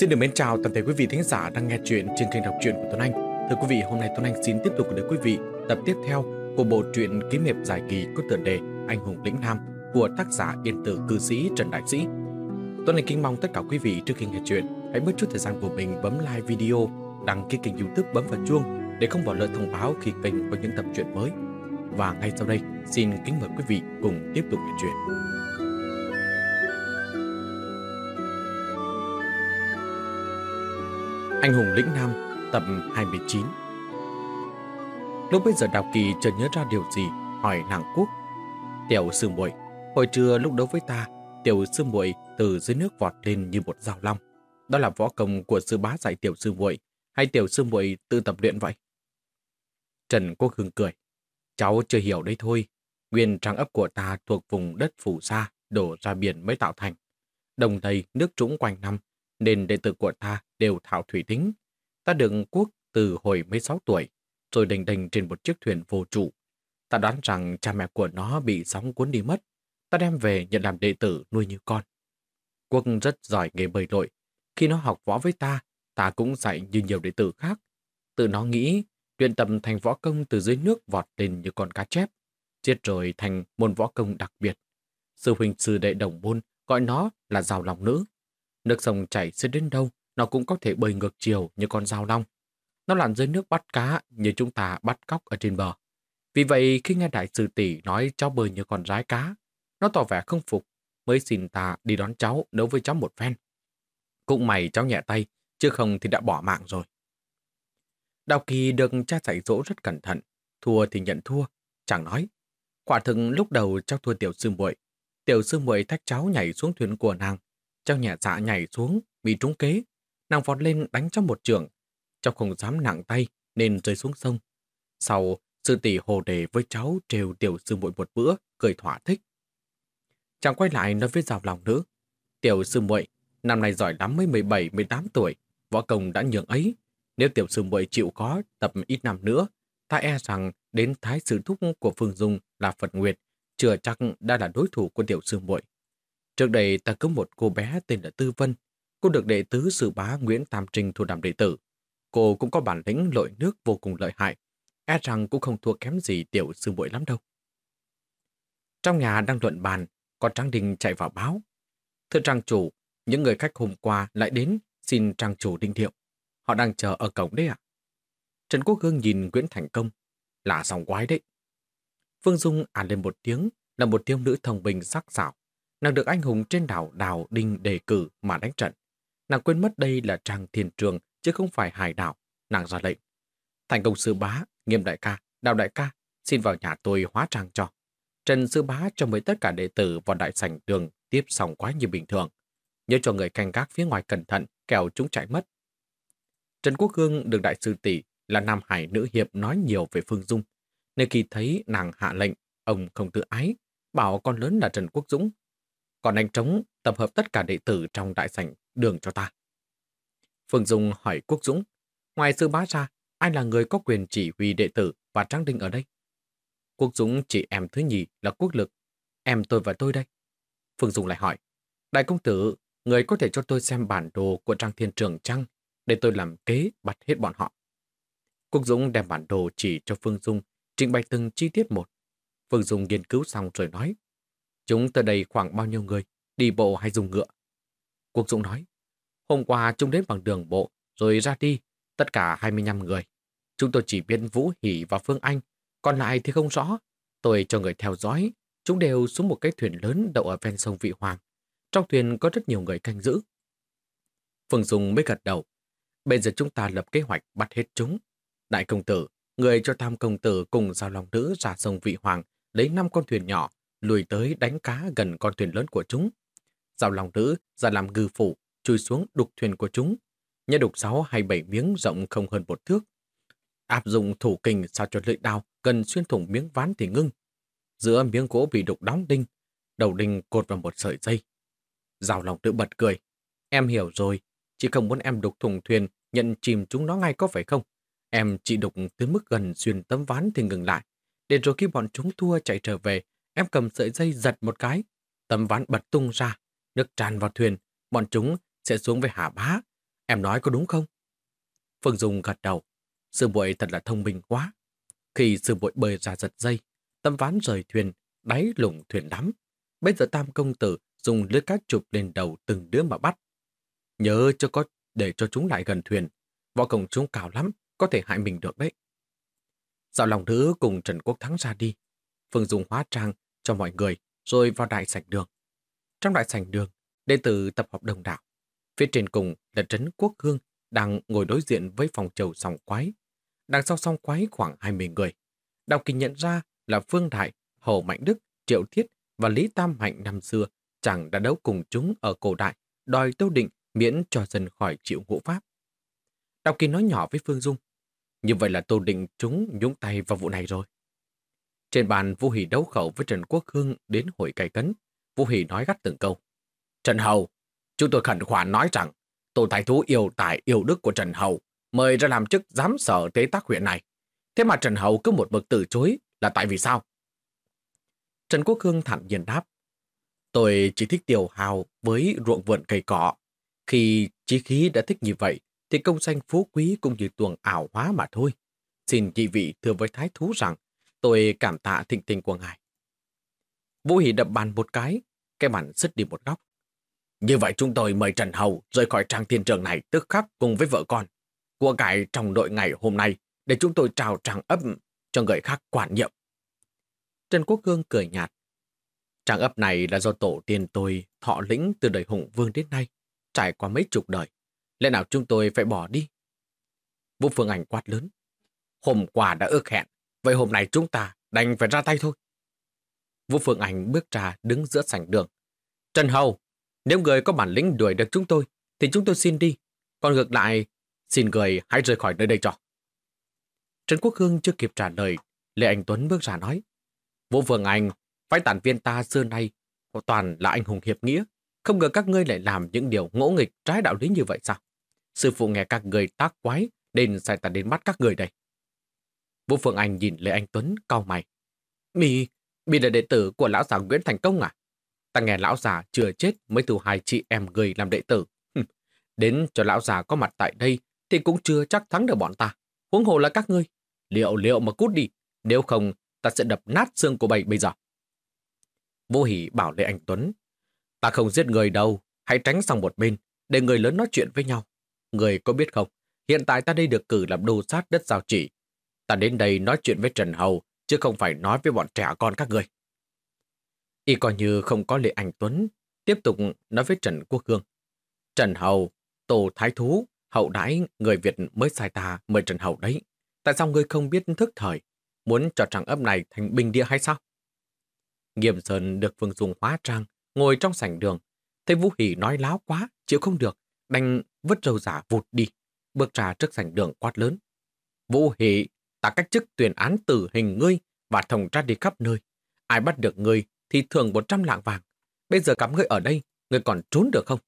Xin được mến chào toàn thể quý vị thính giả đang nghe chuyện trên kênh đọc truyện của Tuấn Anh. Thưa quý vị, hôm nay Tuấn Anh xin tiếp tục gửi đến quý vị tập tiếp theo của bộ truyện kiếm hiệp dài kỳ có tựa đề Anh hùng lĩnh nam của tác giả yên tử cư sĩ Trần Đại Sĩ. Tuấn Anh kính mong tất cả quý vị trước khi nghe chuyện hãy bớt chút thời gian của mình bấm like video, đăng ký kênh youtube bấm vào chuông để không bỏ lỡ thông báo khi kênh có những tập truyện mới. Và ngay sau đây, xin kính mời quý vị cùng tiếp tục nghe chuyện. Anh hùng lĩnh nam, tập 29 Lúc bây giờ Đào Kỳ chợt nhớ ra điều gì, hỏi nàng quốc. Tiểu sư muội, hồi trưa lúc đấu với ta, tiểu sư muội từ dưới nước vọt lên như một dao long. Đó là võ công của sư bá dạy tiểu sư muội, hay tiểu sư muội tự tập luyện vậy? Trần Quốc Hưng cười, cháu chưa hiểu đấy thôi, nguyên trang ấp của ta thuộc vùng đất phủ xa đổ ra biển mới tạo thành. Đồng đầy nước trũng quanh năm, nên đệ tử của ta đều thạo thủy tính. Ta được quốc từ hồi 16 tuổi, rồi đành đành trên một chiếc thuyền vô trụ. Ta đoán rằng cha mẹ của nó bị sóng cuốn đi mất. Ta đem về nhận làm đệ tử nuôi như con. Quốc rất giỏi nghề bơi lội. Khi nó học võ với ta, ta cũng dạy như nhiều đệ tử khác. Tự nó nghĩ, luyện tập thành võ công từ dưới nước vọt lên như con cá chép, giết rồi thành môn võ công đặc biệt. Sư huynh sư đệ đồng môn gọi nó là rào lòng nữ. Nước sông chảy sẽ đến đâu, nó cũng có thể bơi ngược chiều như con dao long. Nó lặn dưới nước bắt cá như chúng ta bắt cóc ở trên bờ. Vì vậy khi nghe đại sư tỷ nói cháu bơi như con rái cá, nó tỏ vẻ không phục, mới xin ta đi đón cháu nấu với cháu một phen. Cũng mày cháu nhẹ tay, chứ không thì đã bỏ mạng rồi. Đào Kỳ được cha dạy dỗ rất cẩn thận, thua thì nhận thua, chẳng nói. Quả thực lúc đầu cháu thua tiểu sư muội, tiểu sư muội thách cháu nhảy xuống thuyền của nàng, cháu nhẹ dạ nhảy xuống, bị trúng kế, nàng vọt lên đánh cho một trường. Cháu không dám nặng tay nên rơi xuống sông. Sau, sư tỷ hồ đề với cháu trêu tiểu sư muội một bữa, cười thỏa thích. Chàng quay lại nói với rào lòng nữ. Tiểu sư muội năm nay giỏi lắm mới 17-18 tuổi, võ công đã nhường ấy. Nếu tiểu sư muội chịu có tập ít năm nữa, ta e rằng đến thái sư thúc của Phương Dung là Phật Nguyệt, chưa chắc đã là đối thủ của tiểu sư muội. Trước đây ta có một cô bé tên là Tư Vân, Cô được đệ tứ sư bá Nguyễn Tam Trinh thu làm đệ tử. Cô cũng có bản lĩnh lội nước vô cùng lợi hại. E rằng cũng không thua kém gì tiểu sư muội lắm đâu. Trong nhà đang luận bàn, có Trang Đình chạy vào báo. Thưa Trang chủ, những người khách hôm qua lại đến xin Trang chủ đinh thiệu. Họ đang chờ ở cổng đấy ạ. Trần Quốc Hương nhìn Nguyễn Thành Công. Là dòng quái đấy. Phương Dung à lên một tiếng là một thiếu nữ thông minh sắc sảo. Nàng được anh hùng trên đảo Đào Đinh đề cử mà đánh trận. Nàng quên mất đây là trang thiên trường, chứ không phải hải đảo. Nàng ra lệnh. Thành công sư bá, nghiêm đại ca, đào đại ca, xin vào nhà tôi hóa trang cho. Trần sư bá cho mời tất cả đệ tử vào đại sảnh đường tiếp xong quá như bình thường. Nhớ cho người canh gác phía ngoài cẩn thận, kẻo chúng chạy mất. Trần Quốc Hương được đại sư tỷ là Nam Hải nữ hiệp nói nhiều về Phương Dung. Nên khi thấy nàng hạ lệnh, ông không tự ái, bảo con lớn là Trần Quốc Dũng. Còn anh Trống tập hợp tất cả đệ tử trong đại sảnh đường cho ta. Phương Dung hỏi Quốc Dũng, ngoài sư bá ra, ai là người có quyền chỉ huy đệ tử và Trang Đinh ở đây? Quốc Dũng chỉ em thứ nhì là Quốc Lực, em tôi và tôi đây. Phương Dung lại hỏi, Đại công tử, người có thể cho tôi xem bản đồ của Trang Thiên Trường chăng để tôi làm kế bắt hết bọn họ. Quốc Dũng đem bản đồ chỉ cho Phương Dung, trình bày từng chi tiết một. Phương Dung nghiên cứu xong rồi nói, chúng tới đây khoảng bao nhiêu người, đi bộ hay dùng ngựa? Quốc Dũng nói, hôm qua chúng đến bằng đường bộ, rồi ra đi, tất cả 25 người. Chúng tôi chỉ biết Vũ Hỷ và Phương Anh, còn lại thì không rõ. Tôi cho người theo dõi, chúng đều xuống một cái thuyền lớn đậu ở ven sông Vị Hoàng. Trong thuyền có rất nhiều người canh giữ. Phương Dung mới gật đầu. Bây giờ chúng ta lập kế hoạch bắt hết chúng. Đại công tử, người cho tam công tử cùng giao lòng nữ ra sông Vị Hoàng, lấy 5 con thuyền nhỏ, lùi tới đánh cá gần con thuyền lớn của chúng. Giao lòng nữ ra làm ngư phụ chui xuống đục thuyền của chúng. Nhớ đục 6 hay 7 miếng rộng không hơn một thước. Áp dụng thủ kình sao cho lưỡi đao gần xuyên thủng miếng ván thì ngưng. Giữa miếng gỗ bị đục đóng đinh, đầu đinh cột vào một sợi dây. Giao lòng nữ bật cười. Em hiểu rồi, chỉ không muốn em đục thùng thuyền nhận chìm chúng nó ngay có phải không? Em chỉ đục tới mức gần xuyên tấm ván thì ngừng lại. Để rồi khi bọn chúng thua chạy trở về, em cầm sợi dây giật một cái. Tấm ván bật tung ra, nước tràn vào thuyền, bọn chúng sẽ xuống với hạ Bá. Em nói có đúng không? Phương Dung gật đầu. Sư muội thật là thông minh quá. Khi sư muội bơi ra giật dây, tâm ván rời thuyền, đáy lủng thuyền đắm. Bây giờ tam công tử dùng lưới cát chụp lên đầu từng đứa mà bắt. Nhớ cho có để cho chúng lại gần thuyền. Võ công chúng cao lắm, có thể hại mình được đấy. Dạo lòng nữ cùng Trần Quốc Thắng ra đi. Phương Dung hóa trang cho mọi người, rồi vào đại sảnh đường. Trong đại sảnh đường, đệ tử tập hợp đồng đạo. Phía trên cùng là Trấn Quốc Hương đang ngồi đối diện với phòng chầu sòng quái. Đằng sau song quái khoảng 20 người. Đào Kỳ nhận ra là Phương Đại, Hồ Mạnh Đức, Triệu Thiết và Lý Tam Hạnh năm xưa chẳng đã đấu cùng chúng ở cổ đại, đòi Tâu Định miễn cho dân khỏi chịu ngũ pháp. Đào Kỳ nói nhỏ với Phương Dung. Như vậy là Tô Định chúng nhúng tay vào vụ này rồi. Trên bàn Vũ Hỷ đấu khẩu với Trần Quốc Hương đến hội cải cấn. Vũ Hỷ nói gắt từng câu. Trần Hầu, chúng tôi khẩn khoản nói rằng tổ Thái Thú yêu tài yêu đức của Trần Hầu mời ra làm chức giám sở tế tác huyện này. Thế mà Trần Hầu cứ một bậc từ chối là tại vì sao? Trần Quốc Hương thẳng nhiên đáp. Tôi chỉ thích tiểu hào với ruộng vườn cây cỏ. Khi chí khí đã thích như vậy, thì công danh phú quý cũng như tuồng ảo hóa mà thôi. Xin chị vị thưa với thái thú rằng tôi cảm tạ thịnh tình của ngài. Vũ Hỷ đập bàn một cái, cái bàn sứt đi một góc. Như vậy chúng tôi mời Trần Hầu rời khỏi trang thiên trường này tức khắc cùng với vợ con. Của cải trong đội ngày hôm nay để chúng tôi trào trang ấp cho người khác quản nhiệm. Trần Quốc Cương cười nhạt. Trang ấp này là do tổ tiên tôi thọ lĩnh từ đời hùng vương đến nay, trải qua mấy chục đời. Lẽ nào chúng tôi phải bỏ đi? Vũ Phương Ảnh quát lớn. Hôm qua đã ước hẹn, vậy hôm nay chúng ta đành phải ra tay thôi. Vũ Phương Anh bước ra đứng giữa sảnh đường. Trần Hầu, nếu người có bản lĩnh đuổi được chúng tôi, thì chúng tôi xin đi. Còn ngược lại, xin người hãy rời khỏi nơi đây cho. Trần Quốc Hương chưa kịp trả lời, Lê Anh Tuấn bước ra nói. Vũ Phương Anh, phái tản viên ta xưa nay toàn là anh hùng hiệp nghĩa. Không ngờ các ngươi lại làm những điều ngỗ nghịch trái đạo lý như vậy sao? Sư phụ nghe các người tác quái, nên sai ta đến mắt các người đây. Vũ Phương Anh nhìn Lê Anh Tuấn cau mày. Mì, bị là đệ tử của lão già Nguyễn Thành Công à? Ta nghe lão già chưa chết mới thu hai chị em người làm đệ tử. Đến cho lão già có mặt tại đây thì cũng chưa chắc thắng được bọn ta. Huống hồ là các ngươi. Liệu liệu mà cút đi. Nếu không, ta sẽ đập nát xương của bầy bây giờ. Vô hỷ bảo Lê Anh Tuấn. Ta không giết người đâu. Hãy tránh sang một bên, để người lớn nói chuyện với nhau. Người có biết không, hiện tại ta đây được cử làm đô sát đất giao chỉ. Ta đến đây nói chuyện với Trần Hầu, chứ không phải nói với bọn trẻ con các người. Y coi như không có Lệ Anh Tuấn, tiếp tục nói với Trần Quốc Hương. Trần Hầu, Tổ Thái Thú, hậu đãi người Việt mới sai ta mời Trần Hầu đấy. Tại sao ngươi không biết thức thời, muốn cho trang ấp này thành bình địa hay sao? Nghiêm Sơn được vương Dung hóa trang, ngồi trong sảnh đường. Thấy Vũ Hỷ nói láo quá, chịu không được, đành vứt râu giả vụt đi, bước ra trước sảnh đường quát lớn. Vũ Hỷ, ta cách chức tuyên án tử hình ngươi và thồng ra đi khắp nơi. Ai bắt được ngươi thì thưởng 100 lạng vàng. Bây giờ cắm ngươi ở đây, ngươi còn trốn được không?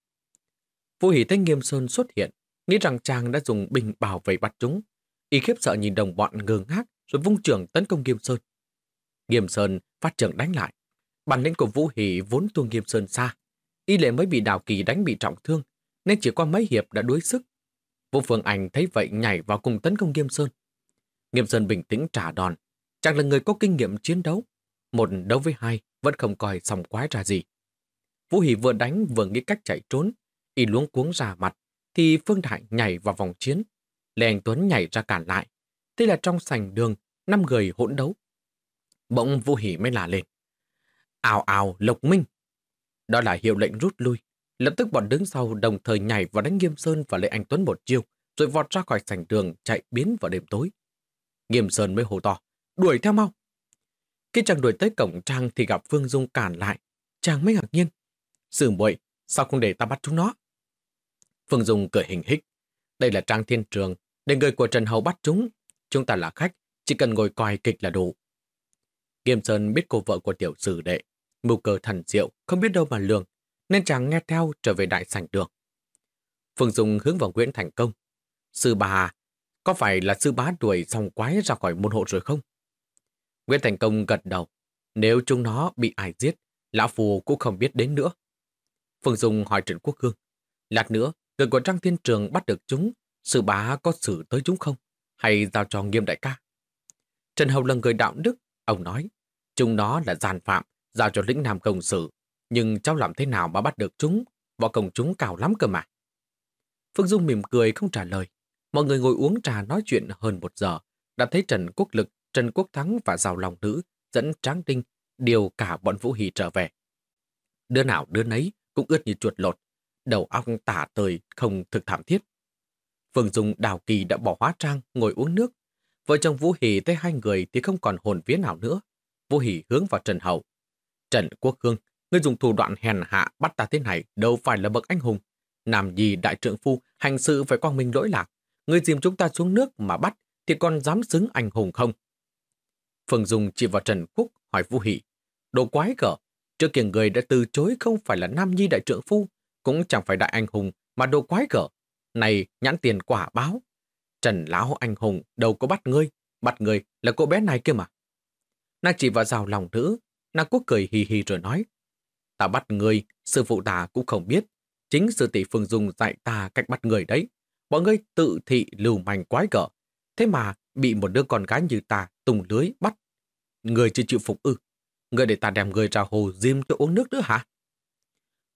Vũ Hỷ thấy Nghiêm Sơn xuất hiện, nghĩ rằng chàng đã dùng bình bảo vệ bắt chúng. Y khiếp sợ nhìn đồng bọn ngơ ngác rồi vung trường tấn công Nghiêm Sơn. Nghiêm Sơn phát trường đánh lại. Bản lĩnh của Vũ Hỷ vốn tuông Nghiêm Sơn xa. Y lệ mới bị Đào Kỳ đánh bị trọng thương, nên chỉ qua mấy hiệp đã đuối sức. Vũ Phương Anh thấy vậy nhảy vào cùng tấn công Nghiêm Sơn. Nghiêm Sơn bình tĩnh trả đòn. Chàng là người có kinh nghiệm chiến đấu. Một đấu với hai vẫn không coi xong quái ra gì. Vũ Hỷ vừa đánh vừa nghĩ cách chạy trốn. Y luống cuống ra mặt, thì Phương Đại nhảy vào vòng chiến. Lê Anh Tuấn nhảy ra cản lại. Thế là trong sành đường, năm người hỗn đấu. Bỗng Vũ Hỷ mới là lên. Ào ào Lộc Minh. Đó là hiệu lệnh rút lui. Lập tức bọn đứng sau đồng thời nhảy vào đánh Nghiêm Sơn và Lê Anh Tuấn một chiêu, rồi vọt ra khỏi sảnh đường chạy biến vào đêm tối. Nghiêm Sơn mới hô to, đuổi theo mau. Khi chàng đuổi tới cổng trang thì gặp Phương Dung cản lại. Chàng mới ngạc nhiên. sư muội sao không để ta bắt chúng nó? Phương Dung cười hình hích. Đây là trang thiên trường, để người của Trần Hầu bắt chúng. Chúng ta là khách, chỉ cần ngồi coi kịch là đủ. Nghiêm Sơn biết cô vợ của tiểu sử đệ, mưu cơ thần diệu, không biết đâu mà lường, nên chàng nghe theo trở về đại sảnh đường. Phương Dung hướng vào Nguyễn Thành Công. Sư bà, có phải là sư bá đuổi dòng quái ra khỏi môn hộ rồi không? Nguyễn Thành Công gật đầu. Nếu chúng nó bị ai giết, Lão Phù cũng không biết đến nữa. Phương Dung hỏi Trần Quốc Hương. Lát nữa, người của Trang Thiên Trường bắt được chúng, sư bá có xử tới chúng không? Hay giao cho nghiêm đại ca? Trần Hầu là người đạo đức, ông nói, chúng nó là gian phạm, giao cho lĩnh nam công xử. Nhưng cháu làm thế nào mà bắt được chúng? Võ công chúng cao lắm cơ mà. Phương Dung mỉm cười không trả lời. Mọi người ngồi uống trà nói chuyện hơn một giờ, đã thấy Trần Quốc Lực, Trần Quốc Thắng và Giàu Lòng Nữ dẫn Tráng Đinh điều cả bọn Vũ Hỷ trở về. Đứa nào đứa nấy cũng ướt như chuột lột, đầu óc tả tơi không thực thảm thiết. Phương Dung đào kỳ đã bỏ hóa trang ngồi uống nước. Vợ chồng Vũ Hỷ thấy hai người thì không còn hồn vía nào nữa. Vũ Hỷ hướng vào Trần Hậu. Trần Quốc Hương, người dùng thủ đoạn hèn hạ bắt ta thế này đâu phải là bậc anh hùng. Nam gì đại trượng phu hành sự phải quang minh lỗi lạc người dìm chúng ta xuống nước mà bắt thì còn dám xứng anh hùng không? Phương Dung chỉ vào Trần Quốc hỏi Vũ Hỷ. Đồ quái cỡ, trước kia người đã từ chối không phải là Nam Nhi đại trượng phu, cũng chẳng phải đại anh hùng, mà đồ quái cỡ. Này, nhãn tiền quả báo. Trần Lão anh hùng đâu có bắt ngươi, bắt ngươi là cô bé này kia mà. Nàng chỉ vào rào lòng nữ, nàng quốc cười hì hì rồi nói. Ta bắt ngươi, sư phụ ta cũng không biết. Chính sư tỷ Phương Dung dạy ta cách bắt người đấy. Bọn ngươi tự thị lưu manh quái gở. Thế mà bị một đứa con gái như ta tung lưới bắt. Người chưa chịu phục ư. Người để ta đem người ra hồ diêm cho uống nước nữa hả?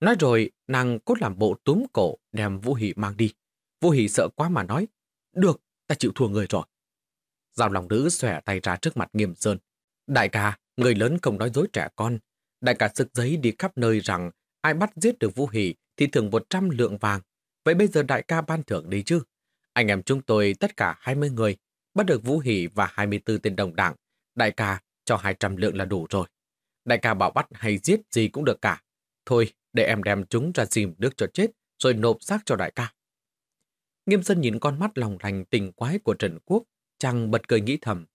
Nói rồi, nàng cốt làm bộ túm cổ đem Vũ Hỷ mang đi. Vũ Hỷ sợ quá mà nói, được, ta chịu thua người rồi. Giao lòng nữ xòe tay ra trước mặt nghiêm sơn. Đại ca, người lớn không nói dối trẻ con. Đại ca sức giấy đi khắp nơi rằng ai bắt giết được Vũ Hỷ thì thưởng 100 lượng vàng. Vậy bây giờ đại ca ban thưởng đi chứ? Anh em chúng tôi tất cả 20 người, bắt được Vũ Hỷ và 24 tên đồng đảng. Đại ca cho 200 lượng là đủ rồi. Đại ca bảo bắt hay giết gì cũng được cả. Thôi, để em đem chúng ra dìm nước cho chết, rồi nộp xác cho đại ca. Nghiêm dân nhìn con mắt lòng lành tình quái của Trần Quốc, chàng bật cười nghĩ thầm.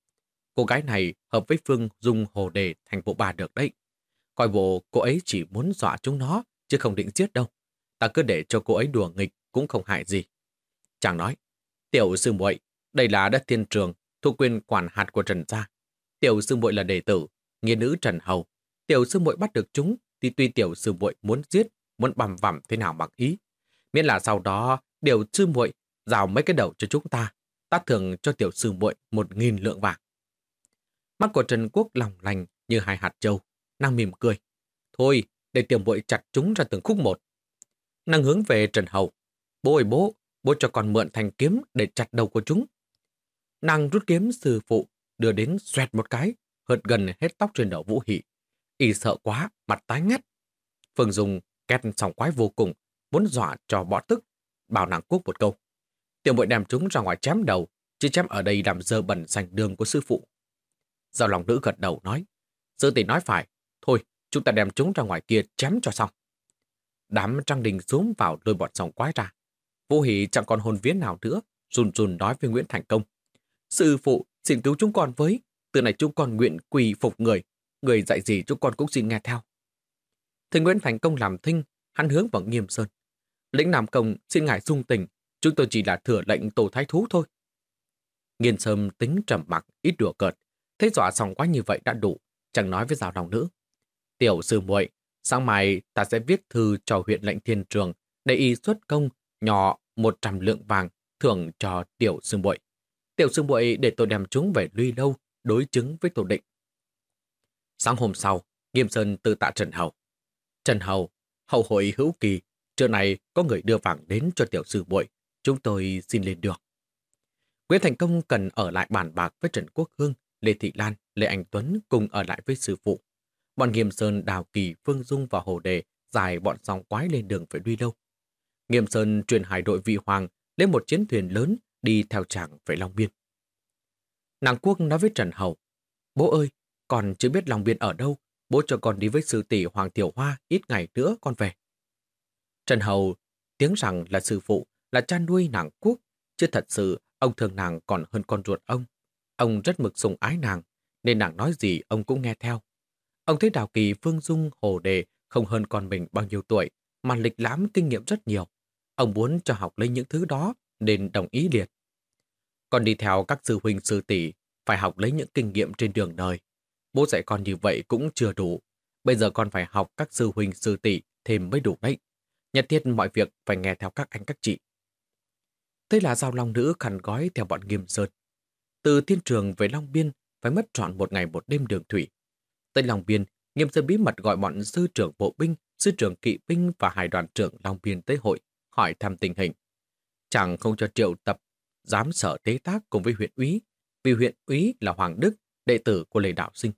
Cô gái này hợp với Phương dùng hồ đề thành bộ bà được đấy. Coi bộ cô ấy chỉ muốn dọa chúng nó, chứ không định giết đâu. Ta cứ để cho cô ấy đùa nghịch cũng không hại gì. Chàng nói, tiểu sư muội, đây là đất thiên trường, thuộc quyền quản hạt của Trần Gia. Tiểu sư muội là đệ tử, nghĩa nữ Trần Hầu. Tiểu sư muội bắt được chúng thì tuy tiểu sư muội muốn giết, muốn bằm vằm thế nào bằng ý. Miễn là sau đó điều sư muội rào mấy cái đầu cho chúng ta, ta thường cho tiểu sư muội một nghìn lượng vàng. Mắt của Trần Quốc lòng lành như hai hạt châu, nàng mỉm cười. Thôi, để tiểu muội chặt chúng ra từng khúc một. Nàng hướng về Trần Hầu. Bố ơi bố, bố cho con mượn thanh kiếm để chặt đầu của chúng. Nàng rút kiếm sư phụ, đưa đến xoẹt một cái, hợt gần hết tóc trên đầu Vũ Hỷ. Y sợ quá, mặt tái ngắt. Phương Dung két sòng quái vô cùng, muốn dọa cho bỏ tức, bảo nàng quốc một câu. Tiểu bội đem chúng ra ngoài chém đầu, chứ chém ở đây làm dơ bẩn sành đường của sư phụ. Giao lòng nữ gật đầu nói, sư tỷ nói phải, thôi, chúng ta đem chúng ra ngoài kia chém cho xong. Đám trăng đình xuống vào lôi bọn sòng quái ra. Vô hỷ chẳng còn hồn viếng nào nữa, run run nói với Nguyễn Thành Công. Sư phụ, xin cứu chúng con với, từ này chúng con nguyện quỳ phục người, người dạy gì chúng con cũng xin nghe theo. Thì Nguyễn Thành Công làm thinh, hắn hướng vào nghiêm sơn. Lĩnh Nam Công xin ngài dung tình, chúng tôi chỉ là thừa lệnh tổ thái thú thôi. Nghiên sâm tính trầm mặc, ít đùa cợt, thế dọa xong quá như vậy đã đủ, chẳng nói với giáo lòng nữ. Tiểu sư muội, sáng mai ta sẽ viết thư cho huyện lệnh thiên trường để y xuất công nhỏ 100 lượng vàng thưởng cho tiểu sư bội Tiểu sư bội để tôi đem chúng về Luy Lâu đối chứng với tổ định. Sáng hôm sau, Nghiêm Sơn tự tạ Trần Hầu. Trần Hầu, hậu hội hữu kỳ, trưa này có người đưa vàng đến cho tiểu sư bội chúng tôi xin lên được. Nguyễn Thành Công cần ở lại bàn bạc với Trần Quốc Hương, Lê Thị Lan, Lê Anh Tuấn cùng ở lại với sư phụ. Bọn Nghiêm Sơn, Đào Kỳ, Phương Dung và Hồ Đề dài bọn song quái lên đường phải đi lâu. Nghiêm Sơn truyền hải đội vị hoàng lên một chiến thuyền lớn đi theo chàng về Long Biên. Nàng Quốc nói với Trần Hầu, Bố ơi, con chưa biết Long Biên ở đâu, bố cho con đi với sư tỷ Hoàng Tiểu Hoa ít ngày nữa con về. Trần Hầu tiếng rằng là sư phụ, là cha nuôi nàng Quốc, chứ thật sự ông thương nàng còn hơn con ruột ông. Ông rất mực sùng ái nàng, nên nàng nói gì ông cũng nghe theo. Ông thấy Đào Kỳ, Phương Dung, Hồ Đề không hơn con mình bao nhiêu tuổi, mà lịch lãm kinh nghiệm rất nhiều. Ông muốn cho học lấy những thứ đó, nên đồng ý liệt. Con đi theo các sư huynh sư tỷ phải học lấy những kinh nghiệm trên đường đời. Bố dạy con như vậy cũng chưa đủ. Bây giờ con phải học các sư huynh sư tỷ thêm mới đủ đấy. nhất thiết mọi việc phải nghe theo các anh các chị. Thế là giao long nữ khăn gói theo bọn nghiêm sơn. Từ thiên trường về Long Biên phải mất trọn một ngày một đêm đường thủy. Tới Long Biên, nghiêm sơn bí mật gọi bọn sư trưởng bộ binh, sư trưởng kỵ binh và hải đoàn trưởng Long Biên tới hội, hỏi thăm tình hình. Chẳng không cho triệu tập, giám sở tế tác cùng với huyện úy, vì huyện úy là Hoàng Đức, đệ tử của Lê Đạo Sinh.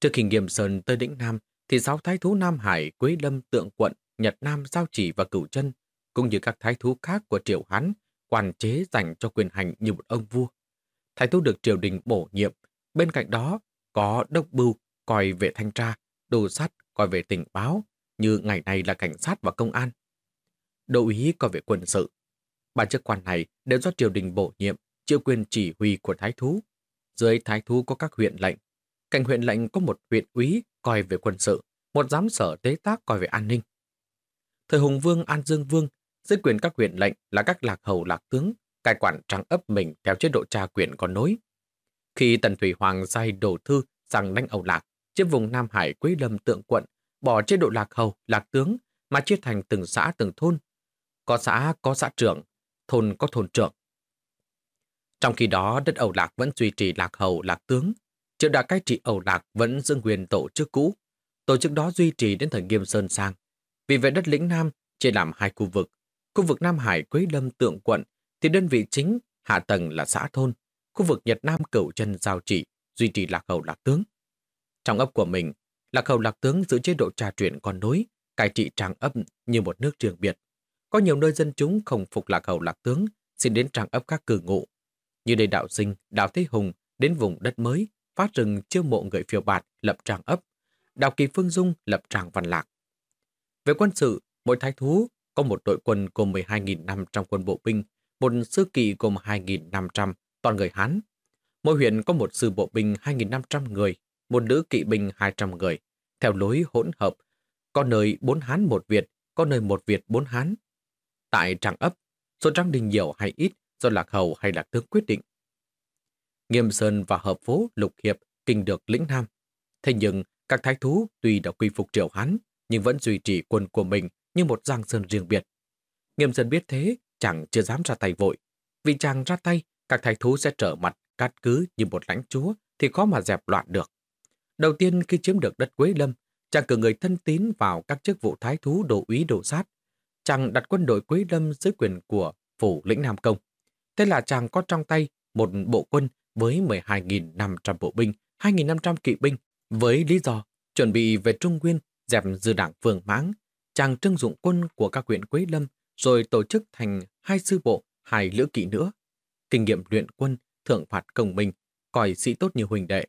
Trước khi Nghiêm Sơn tới đỉnh Nam, thì sáu thái thú Nam Hải, Quế Lâm, Tượng Quận, Nhật Nam, Giao Chỉ và Cửu Chân, cũng như các thái thú khác của triều Hán, quản chế dành cho quyền hành như một ông vua. Thái thú được triều đình bổ nhiệm, bên cạnh đó có đốc bưu, coi về thanh tra, đồ sắt, coi về tình báo, như ngày nay là cảnh sát và công an. Đô ý coi về quân sự. Ba chức quan này đều do triều đình bổ nhiệm, chịu quyền chỉ huy của thái thú. Dưới thái thú có các huyện lệnh. Cạnh huyện lệnh có một huyện úy coi về quân sự, một giám sở tế tác coi về an ninh. Thời Hùng Vương An Dương Vương, dưới quyền các huyện lệnh là các lạc hầu lạc tướng, cai quản trắng ấp mình theo chế độ tra quyền còn nối. Khi Tần Thủy Hoàng sai đổ thư sang đánh Âu Lạc, chiếm vùng Nam Hải Quý Lâm Tượng Quận, bỏ chế độ lạc hầu, lạc tướng mà chia thành từng xã từng thôn. Có xã có xã trưởng, thôn có thôn trưởng. Trong khi đó, đất Âu Lạc vẫn duy trì lạc hầu, lạc tướng. Triệu đại cai trị Âu Lạc vẫn giữ quyền tổ chức cũ. Tổ chức đó duy trì đến thời Nghiêm Sơn sang. Vì vậy đất lĩnh Nam chia làm hai khu vực. Khu vực Nam Hải Quế Lâm Tượng Quận thì đơn vị chính hạ tầng là xã thôn. Khu vực Nhật Nam Cửu Chân Giao Trị duy trì lạc hầu lạc tướng. Trong ấp của mình, lạc hầu lạc tướng giữ chế độ trà truyền con nối, cai trị trang ấp như một nước riêng biệt. Có nhiều nơi dân chúng không phục lạc hầu lạc tướng, xin đến trang ấp các cư ngụ. Như đây đạo sinh, đạo Thế Hùng đến vùng đất mới, phát rừng chiêu mộ người phiêu bạt lập trang ấp. Đạo Kỳ Phương Dung lập trang văn lạc. Về quân sự, mỗi thái thú có một đội quân gồm 12.500 quân bộ binh, một sư kỵ gồm 2.500 toàn người Hán. Mỗi huyện có một sư bộ binh 2.500 người, một nữ kỵ binh 200 người, theo lối hỗn hợp. Có nơi bốn Hán một Việt, có nơi một Việt bốn Hán. Tại trang ấp, số trang đình nhiều hay ít do Lạc Hầu hay Lạc Tướng quyết định. Nghiêm Sơn và Hợp Phố Lục Hiệp kinh được lĩnh Nam. Thế nhưng, các thái thú tuy đã quy phục triều Hán, nhưng vẫn duy trì quân của mình như một giang sơn riêng biệt. Nghiêm Sơn biết thế, chẳng chưa dám ra tay vội. Vì chàng ra tay, các thái thú sẽ trở mặt cát cứ như một lãnh chúa thì khó mà dẹp loạn được. Đầu tiên khi chiếm được đất Quế Lâm, chàng cử người thân tín vào các chức vụ thái thú đồ úy đồ sát. Chàng đặt quân đội Quế Lâm dưới quyền của phủ lĩnh Nam Công. Thế là chàng có trong tay một bộ quân với 12.500 bộ binh, 2.500 kỵ binh, với lý do chuẩn bị về Trung Nguyên dẹp dư đảng Phương Mãng, chàng trưng dụng quân của các huyện Quế Lâm rồi tổ chức thành hai sư bộ, hai lữ kỵ nữa. Kinh nghiệm luyện quân, thượng phạt công minh, coi sĩ tốt như huỳnh đệ.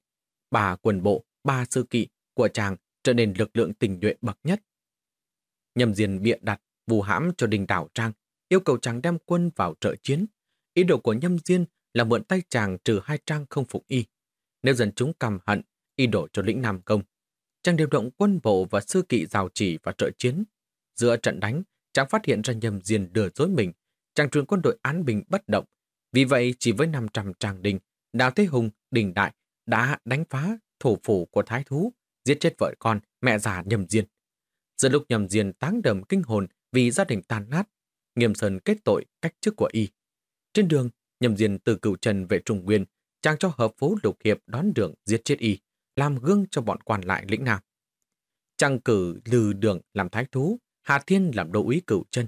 Ba quần bộ, ba sư kỵ của chàng trở nên lực lượng tình nhuệ bậc nhất. Nhầm diền bịa đặt, vù hãm cho đình đảo trang, yêu cầu chàng đem quân vào trợ chiến. Ý đồ của nhâm diên là mượn tay chàng trừ hai trang không phục y. Nếu dân chúng căm hận, y đổ cho lĩnh Nam Công. Chàng điều động quân bộ và sư kỵ rào chỉ và trợ chiến. Giữa trận đánh, chàng phát hiện ra nhầm diên lừa dối mình. Chàng truyền quân đội án bình bất động. Vì vậy, chỉ với 500 tràng đình, Đào Thế Hùng, Đình Đại đã đánh phá thủ phủ của thái thú, giết chết vợ con, mẹ già nhầm diên. Giữa lúc nhầm diên táng đầm kinh hồn vì gia đình tàn nát, nghiêm sơn kết tội cách chức của y. Trên đường, nhầm diên từ cửu trần về Trung Nguyên, chàng cho hợp phố lục hiệp đón đường giết chết y làm gương cho bọn quan lại lĩnh Nam. Trang cử Lư Đường làm thái thú, Hà Thiên làm đô úy cửu chân.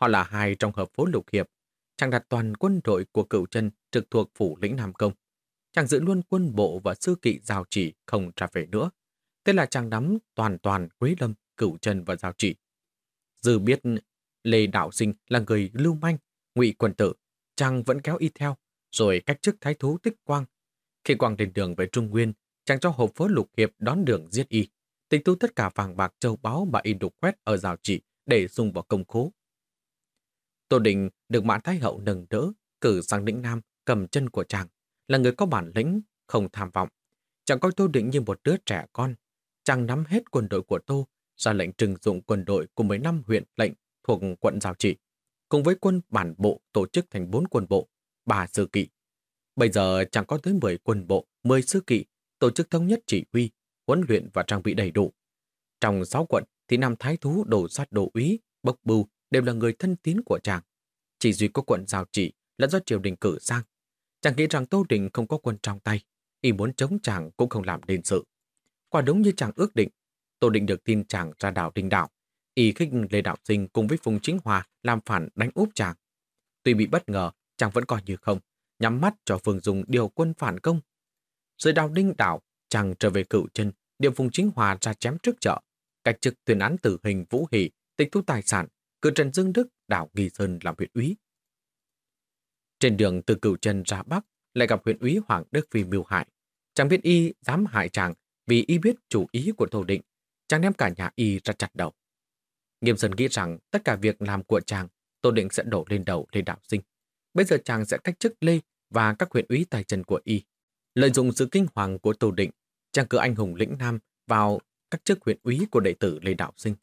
Họ là hai trong hợp phố lục hiệp. Chàng đặt toàn quân đội của cửu chân trực thuộc phủ lĩnh Nam Công. Chàng giữ luôn quân bộ và sư kỵ giao chỉ không trả về nữa. Thế là chàng nắm toàn toàn Quế Lâm, cửu chân và giao chỉ. Dư biết Lê Đạo Sinh là người lưu manh, ngụy quần tử, chàng vẫn kéo y theo, rồi cách chức thái thú tích quang. Khi quang lên đường về Trung Nguyên, chàng cho hộp phố lục hiệp đón đường giết y, tịch thu tất cả vàng bạc châu báu mà y đục quét ở rào trị để dùng vào công khố. Tô Định được Mã Thái Hậu nâng đỡ, cử sang lĩnh Nam cầm chân của chàng, là người có bản lĩnh, không tham vọng. Chàng coi Tô Định như một đứa trẻ con. Chàng nắm hết quân đội của Tô, ra lệnh trừng dụng quân đội của 15 huyện lệnh thuộc quận Giao Trị, cùng với quân bản bộ tổ chức thành 4 quân bộ, 3 sư kỵ. Bây giờ chàng có tới 10 quân bộ, 10 sư kỵ tổ chức thống nhất chỉ huy, huấn luyện và trang bị đầy đủ. Trong sáu quận thì năm thái thú đổ sát đổ úy, Bốc Bưu đều là người thân tín của chàng. Chỉ duy có quận giao trị là do triều đình cử sang. Chàng nghĩ rằng Tô Đình không có quân trong tay, y muốn chống chàng cũng không làm nên sự. Quả đúng như chàng ước định, Tô Định được tin chàng ra đảo Đinh Đảo. Y khích Lê Đạo Sinh cùng với Phùng Chính Hòa làm phản đánh úp chàng. Tuy bị bất ngờ, chàng vẫn coi như không, nhắm mắt cho Phương Dung điều quân phản công. Dưới đảo Đinh Đảo, chàng trở về cựu chân, điều Phùng Chính Hòa ra chém trước chợ, cách trực tuyên án tử hình Vũ Hỷ, tịch thu tài sản, cử Trần Dương Đức đảo Nghi Sơn làm huyện úy. Trên đường từ cửu chân ra Bắc, lại gặp huyện úy Hoàng Đức vì mưu hại. Chàng biết y dám hại chàng vì y biết chủ ý của Tô Định. Chàng đem cả nhà y ra chặt đầu. Nghiêm Sơn nghĩ rằng tất cả việc làm của chàng, Tô Định sẽ đổ lên đầu Lê Đạo Sinh. Bây giờ chàng sẽ cách chức Lê và các huyện úy tài trần của y. Lợi dụng sự kinh hoàng của Tô Định, chàng cử anh hùng lĩnh Nam vào các chức huyện úy của đệ tử Lê Đạo Sinh.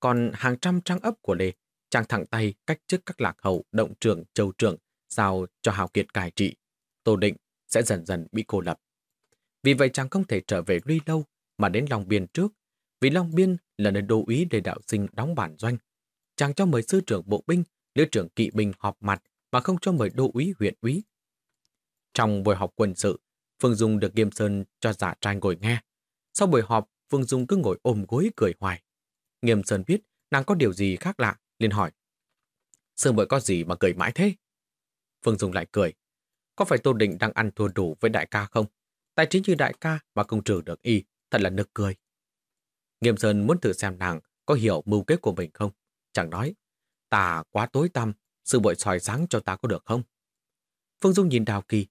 Còn hàng trăm trang ấp của Lê, chàng thẳng tay cách chức các lạc hậu, động trưởng, châu trưởng, giao cho Hào Kiệt cải trị. Tô Định sẽ dần dần bị cô lập. Vì vậy chàng không thể trở về Luy Lâu mà đến lòng Biên trước, vì Long Biên là nơi đô úy để đạo sinh đóng bản doanh. Chàng cho mời sư trưởng bộ binh, lữ trưởng kỵ binh họp mặt mà không cho mời đô úy huyện úy. Trong buổi họp quân sự, Phương Dung được Nghiêm Sơn cho giả trai ngồi nghe. Sau buổi họp, Phương Dung cứ ngồi ôm gối cười hoài. Nghiêm Sơn biết nàng có điều gì khác lạ, liền hỏi. Sương bội có gì mà cười mãi thế? Phương Dung lại cười. Có phải Tô Định đang ăn thua đủ với đại ca không? Tài chính như đại ca mà không trừ được y, thật là nực cười. Nghiêm Sơn muốn thử xem nàng có hiểu mưu kế của mình không. Chẳng nói, ta quá tối tăm, sự bội soi sáng cho ta có được không? Phương Dung nhìn Đào Kỳ.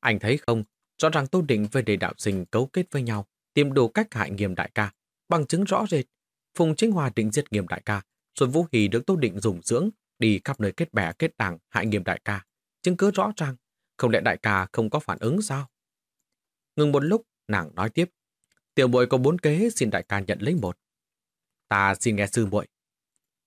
Anh thấy không, rõ ràng Tô Định về đề đạo sinh cấu kết với nhau, tìm đủ cách hại nghiêm đại ca. Bằng chứng rõ rệt, Phùng Chính Hòa định giết nghiêm đại ca, rồi Vũ Hỷ được Tô Định dùng dưỡng, đi khắp nơi kết bè kết đảng hại nghiêm đại ca. Chứng cứ rõ ràng, không lẽ đại ca không có phản ứng sao? Ngừng một lúc, nàng nói tiếp. Tiểu bội có bốn kế xin đại ca nhận lấy một. Ta xin nghe sư muội.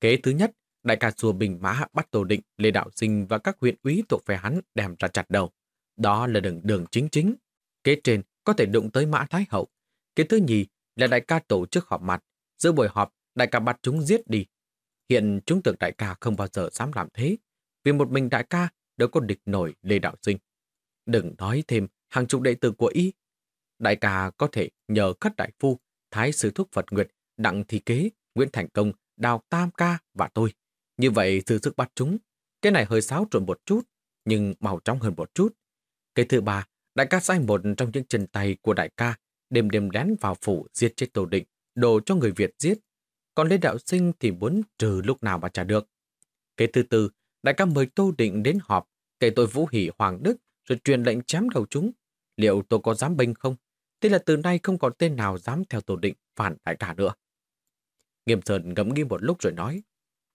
Kế thứ nhất, đại ca chùa bình mã bắt tổ định, Lê Đạo Sinh và các huyện úy thuộc phe hắn đem ra chặt đầu. Đó là đường đường chính chính. Kế trên có thể đụng tới mã Thái Hậu. Kế thứ nhì là đại ca tổ chức họp mặt. Giữa buổi họp, đại ca bắt chúng giết đi. Hiện chúng tưởng đại ca không bao giờ dám làm thế. Vì một mình đại ca đâu có địch nổi Lê Đạo Sinh. Đừng nói thêm hàng chục đệ tử của y. Đại ca có thể nhờ khất đại phu, thái sư thúc Phật Nguyệt, đặng thị kế, Nguyễn Thành Công, Đào Tam Ca và tôi. Như vậy thử sức bắt chúng. Cái này hơi xáo trộn một chút, nhưng màu trong hơn một chút. Cái thứ ba, đại ca sai một trong những chân tay của đại ca, đêm đêm đén vào phủ giết chết tổ định, đồ cho người Việt giết. Còn Lê Đạo Sinh thì muốn trừ lúc nào mà trả được. Cái thứ tư, đại ca mời Tô Định đến họp, kể tội Vũ Hỷ Hoàng Đức, rồi truyền lệnh chém đầu chúng. Liệu tôi có dám bênh không? Thế là từ nay không còn tên nào dám theo Tô Định phản đại ca nữa. Nghiêm Sơn ngẫm nghĩ một lúc rồi nói,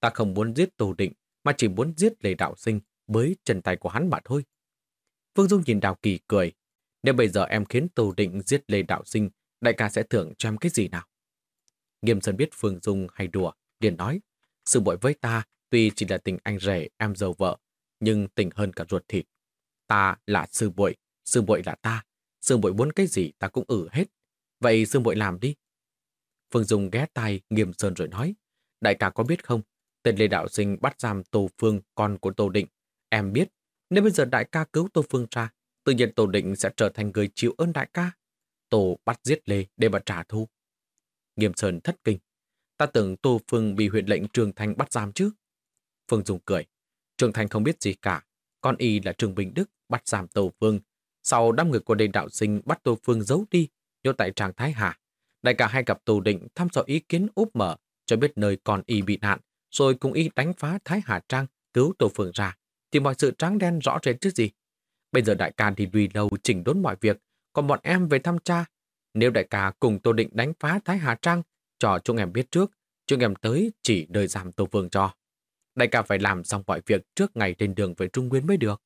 ta không muốn giết Tô Định, mà chỉ muốn giết Lê Đạo Sinh với chân tay của hắn mà thôi. Phương Dung nhìn Đào Kỳ cười, nếu bây giờ em khiến Tô Định giết Lê Đạo Sinh, đại ca sẽ thưởng cho em cái gì nào? Nghiêm Sơn biết Phương Dung hay đùa, liền nói, sự bội với ta tuy chỉ là tình anh rể em giàu vợ, nhưng tình hơn cả ruột thịt. Ta là sư bội, sư bội là ta, sư bội muốn cái gì ta cũng ử hết. Vậy sư bội làm đi. Phương Dung ghé tay nghiêm sơn rồi nói, đại ca có biết không, tên Lê Đạo Sinh bắt giam Tô Phương, con của Tô Định. Em biết, nếu bây giờ đại ca cứu Tô Phương ra, tự nhiên Tô Định sẽ trở thành người chịu ơn đại ca. Tô bắt giết Lê để mà trả thù. Nghiêm Sơn thất kinh. Ta tưởng Tô Phương bị huyện lệnh Trường Thành bắt giam chứ. Phương Dung cười. Trường Thành không biết gì cả. Con y là Trường Bình Đức bắt giam Tô Phương. Sau đám người của đền đạo sinh bắt Tô Phương giấu đi, nhốt tại Tràng Thái Hà. Đại cả hai gặp tù định thăm dò ý kiến úp mở, cho biết nơi còn y bị nạn, rồi cùng y đánh phá Thái Hà Trang, cứu Tô Phương ra. Thì mọi sự trắng đen rõ rệt chứ gì. Bây giờ đại ca thì đùi lâu chỉnh đốn mọi việc, còn bọn em về thăm cha. Nếu đại ca cùng Tô Định đánh phá Thái Hà Trang, cho chúng em biết trước, chúng em tới chỉ đời giảm Tô Phương cho đại ca phải làm xong mọi việc trước ngày lên đường về Trung Nguyên mới được.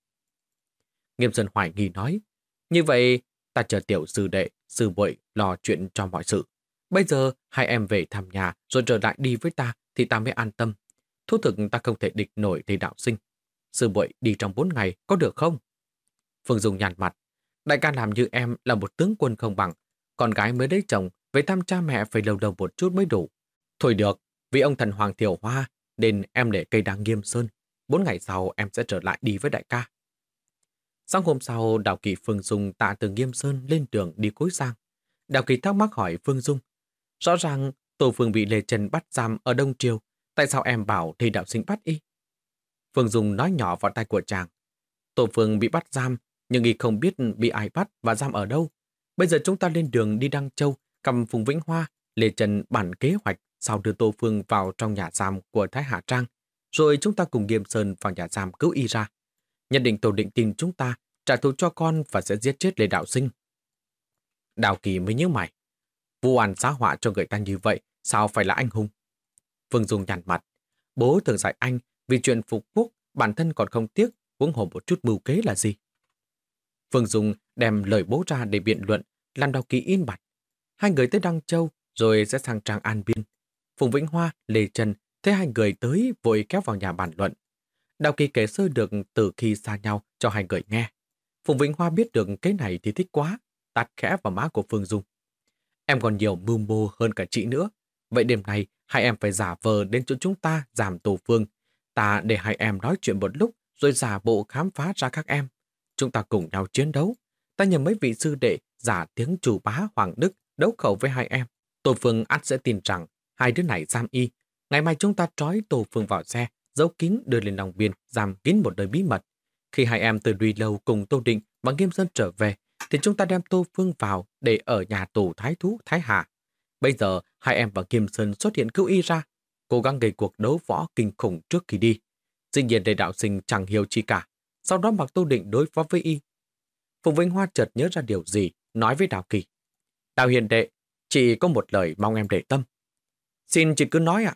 Nghiêm Sơn hoài nghi nói, như vậy ta chờ tiểu sư đệ, sư muội lo chuyện cho mọi sự. Bây giờ hai em về thăm nhà rồi trở lại đi với ta thì ta mới an tâm. Thú thực ta không thể địch nổi thầy đạo sinh. Sư muội đi trong bốn ngày có được không? Phương Dung nhàn mặt. Đại ca làm như em là một tướng quân không bằng. Con gái mới lấy chồng, về thăm cha mẹ phải lâu đầu một chút mới đủ. Thôi được, vì ông thần Hoàng Thiểu Hoa nên em để cây đăng nghiêm sơn. Bốn ngày sau em sẽ trở lại đi với đại ca. Sáng hôm sau, Đào Kỳ Phương Dung tạ từ Nghiêm Sơn lên đường đi cối Sang. Đào Kỳ thắc mắc hỏi Phương Dung. Rõ ràng Tô Phương bị Lê Trần bắt giam ở Đông Triều. Tại sao em bảo thì đạo sinh bắt y? Phương Dung nói nhỏ vào tay của chàng. Tô Phương bị bắt giam, nhưng y không biết bị ai bắt và giam ở đâu. Bây giờ chúng ta lên đường đi Đăng Châu, cầm Phùng Vĩnh Hoa, Lê Trần bản kế hoạch sau đưa Tô Phương vào trong nhà giam của Thái Hạ Trang. Rồi chúng ta cùng Nghiêm Sơn vào nhà giam cứu y ra. Nhận định tổ định tin chúng ta trả thù cho con và sẽ giết chết Lê Đạo Sinh. Đào Kỳ mới nhớ mày. Vụ án xá họa cho người ta như vậy, sao phải là anh hùng? Phương Dung nhằn mặt. Bố thường dạy anh, vì chuyện phục quốc, bản thân còn không tiếc, huống hồ một chút mưu kế là gì? Phương Dung đem lời bố ra để biện luận, làm Đào Kỳ in bặt. Hai người tới Đăng Châu, rồi sẽ sang trang An Biên. Phùng Vĩnh Hoa, Lê Trần thấy hai người tới vội kéo vào nhà bàn luận. Đào Kỳ kể sơ được từ khi xa nhau cho hai người nghe. Phùng Vĩnh Hoa biết được cái này thì thích quá, tạt khẽ vào má của Phương Dung. Em còn nhiều mưu mô hơn cả chị nữa. Vậy đêm nay, hai em phải giả vờ đến chỗ chúng ta giảm tổ phương. Ta để hai em nói chuyện một lúc, rồi giả bộ khám phá ra các em. Chúng ta cùng nhau chiến đấu. Ta nhờ mấy vị sư đệ giả tiếng chủ bá Hoàng Đức đấu khẩu với hai em. Tổ Phương ắt sẽ tin rằng hai đứa này giam y. Ngày mai chúng ta trói Tổ Phương vào xe, giấu kín đưa lên lòng biên, giam kín một nơi bí mật. Khi hai em từ Duy Lâu cùng Tô Định và Nghiêm Sơn trở về, thì chúng ta đem Tô Phương vào để ở nhà tù Thái Thú Thái Hà. Bây giờ, hai em và Nghiêm Sơn xuất hiện cứu y ra, cố gắng gây cuộc đấu võ kinh khủng trước khi đi. Dĩ nhiên đầy đạo sinh chẳng hiểu chi cả, sau đó mặc Tô Định đối phó với y. Phùng Vinh Hoa chợt nhớ ra điều gì, nói với Đào Kỳ. Đào Hiền Đệ, chỉ có một lời mong em để tâm. Xin chị cứ nói ạ.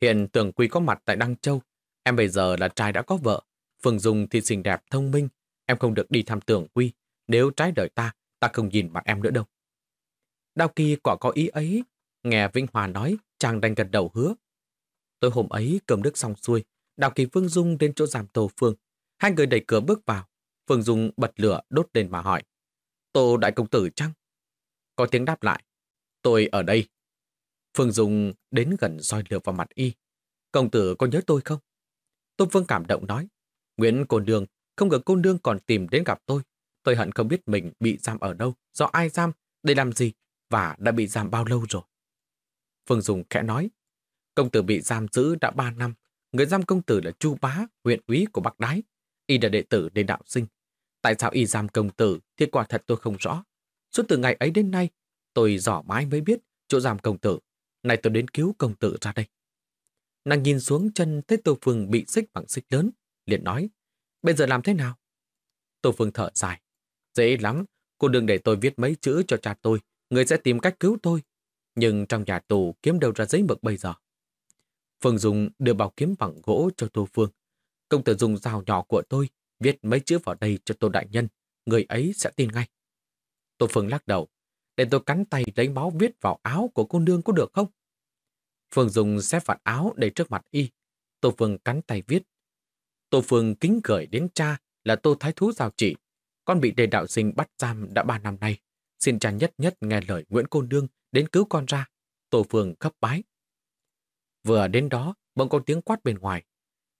Hiện Tường Quy có mặt tại Đăng Châu. Em bây giờ là trai đã có vợ. Phương Dung thì xinh đẹp, thông minh. Em không được đi thăm Tường Quy. Nếu trái đời ta, ta không nhìn mặt em nữa đâu. Đào Kỳ quả có ý ấy. Nghe Vĩnh Hòa nói, chàng đành gật đầu hứa. Tối hôm ấy, cơm nước xong xuôi. Đào Kỳ Phương Dung đến chỗ giảm Tô Phương. Hai người đẩy cửa bước vào. Phương Dung bật lửa đốt lên mà hỏi. Tô đại công tử chăng? Có tiếng đáp lại. Tôi ở đây. Phương Dung đến gần soi lửa vào mặt y. Công tử có nhớ tôi không? Tôn Phương cảm động nói. Nguyễn Cô Nương, không ngờ cô Nương còn tìm đến gặp tôi. Tôi hận không biết mình bị giam ở đâu, do ai giam, để làm gì, và đã bị giam bao lâu rồi. Phương Dung khẽ nói. Công tử bị giam giữ đã ba năm. Người giam công tử là Chu Bá, huyện úy của Bắc Đái. Y là đệ tử đến đạo sinh. Tại sao y giam công tử thì quả thật tôi không rõ. Suốt từ ngày ấy đến nay, tôi dò mãi mới biết chỗ giam công tử. Này tôi đến cứu công tử ra đây. Nàng nhìn xuống chân thấy Tô Phương bị xích bằng xích lớn, liền nói, bây giờ làm thế nào? Tô Phương thở dài, dễ lắm, cô đừng để tôi viết mấy chữ cho cha tôi, người sẽ tìm cách cứu tôi. Nhưng trong nhà tù kiếm đâu ra giấy mực bây giờ. Phương Dung đưa bảo kiếm bằng gỗ cho Tô Phương. Công tử dùng dao nhỏ của tôi, viết mấy chữ vào đây cho Tô Đại Nhân, người ấy sẽ tin ngay. Tô Phương lắc đầu, để tôi cắn tay lấy máu viết vào áo của cô nương có được không? Phương Dung xếp vạt áo để trước mặt y. Tô Phương cắn tay viết. Tô Phương kính gửi đến cha là Tô Thái Thú giao Chỉ. Con bị đề đạo sinh bắt giam đã ba năm nay. Xin cha nhất nhất nghe lời Nguyễn Cô Nương đến cứu con ra. Tô Phương khấp bái. Vừa đến đó, bỗng có tiếng quát bên ngoài.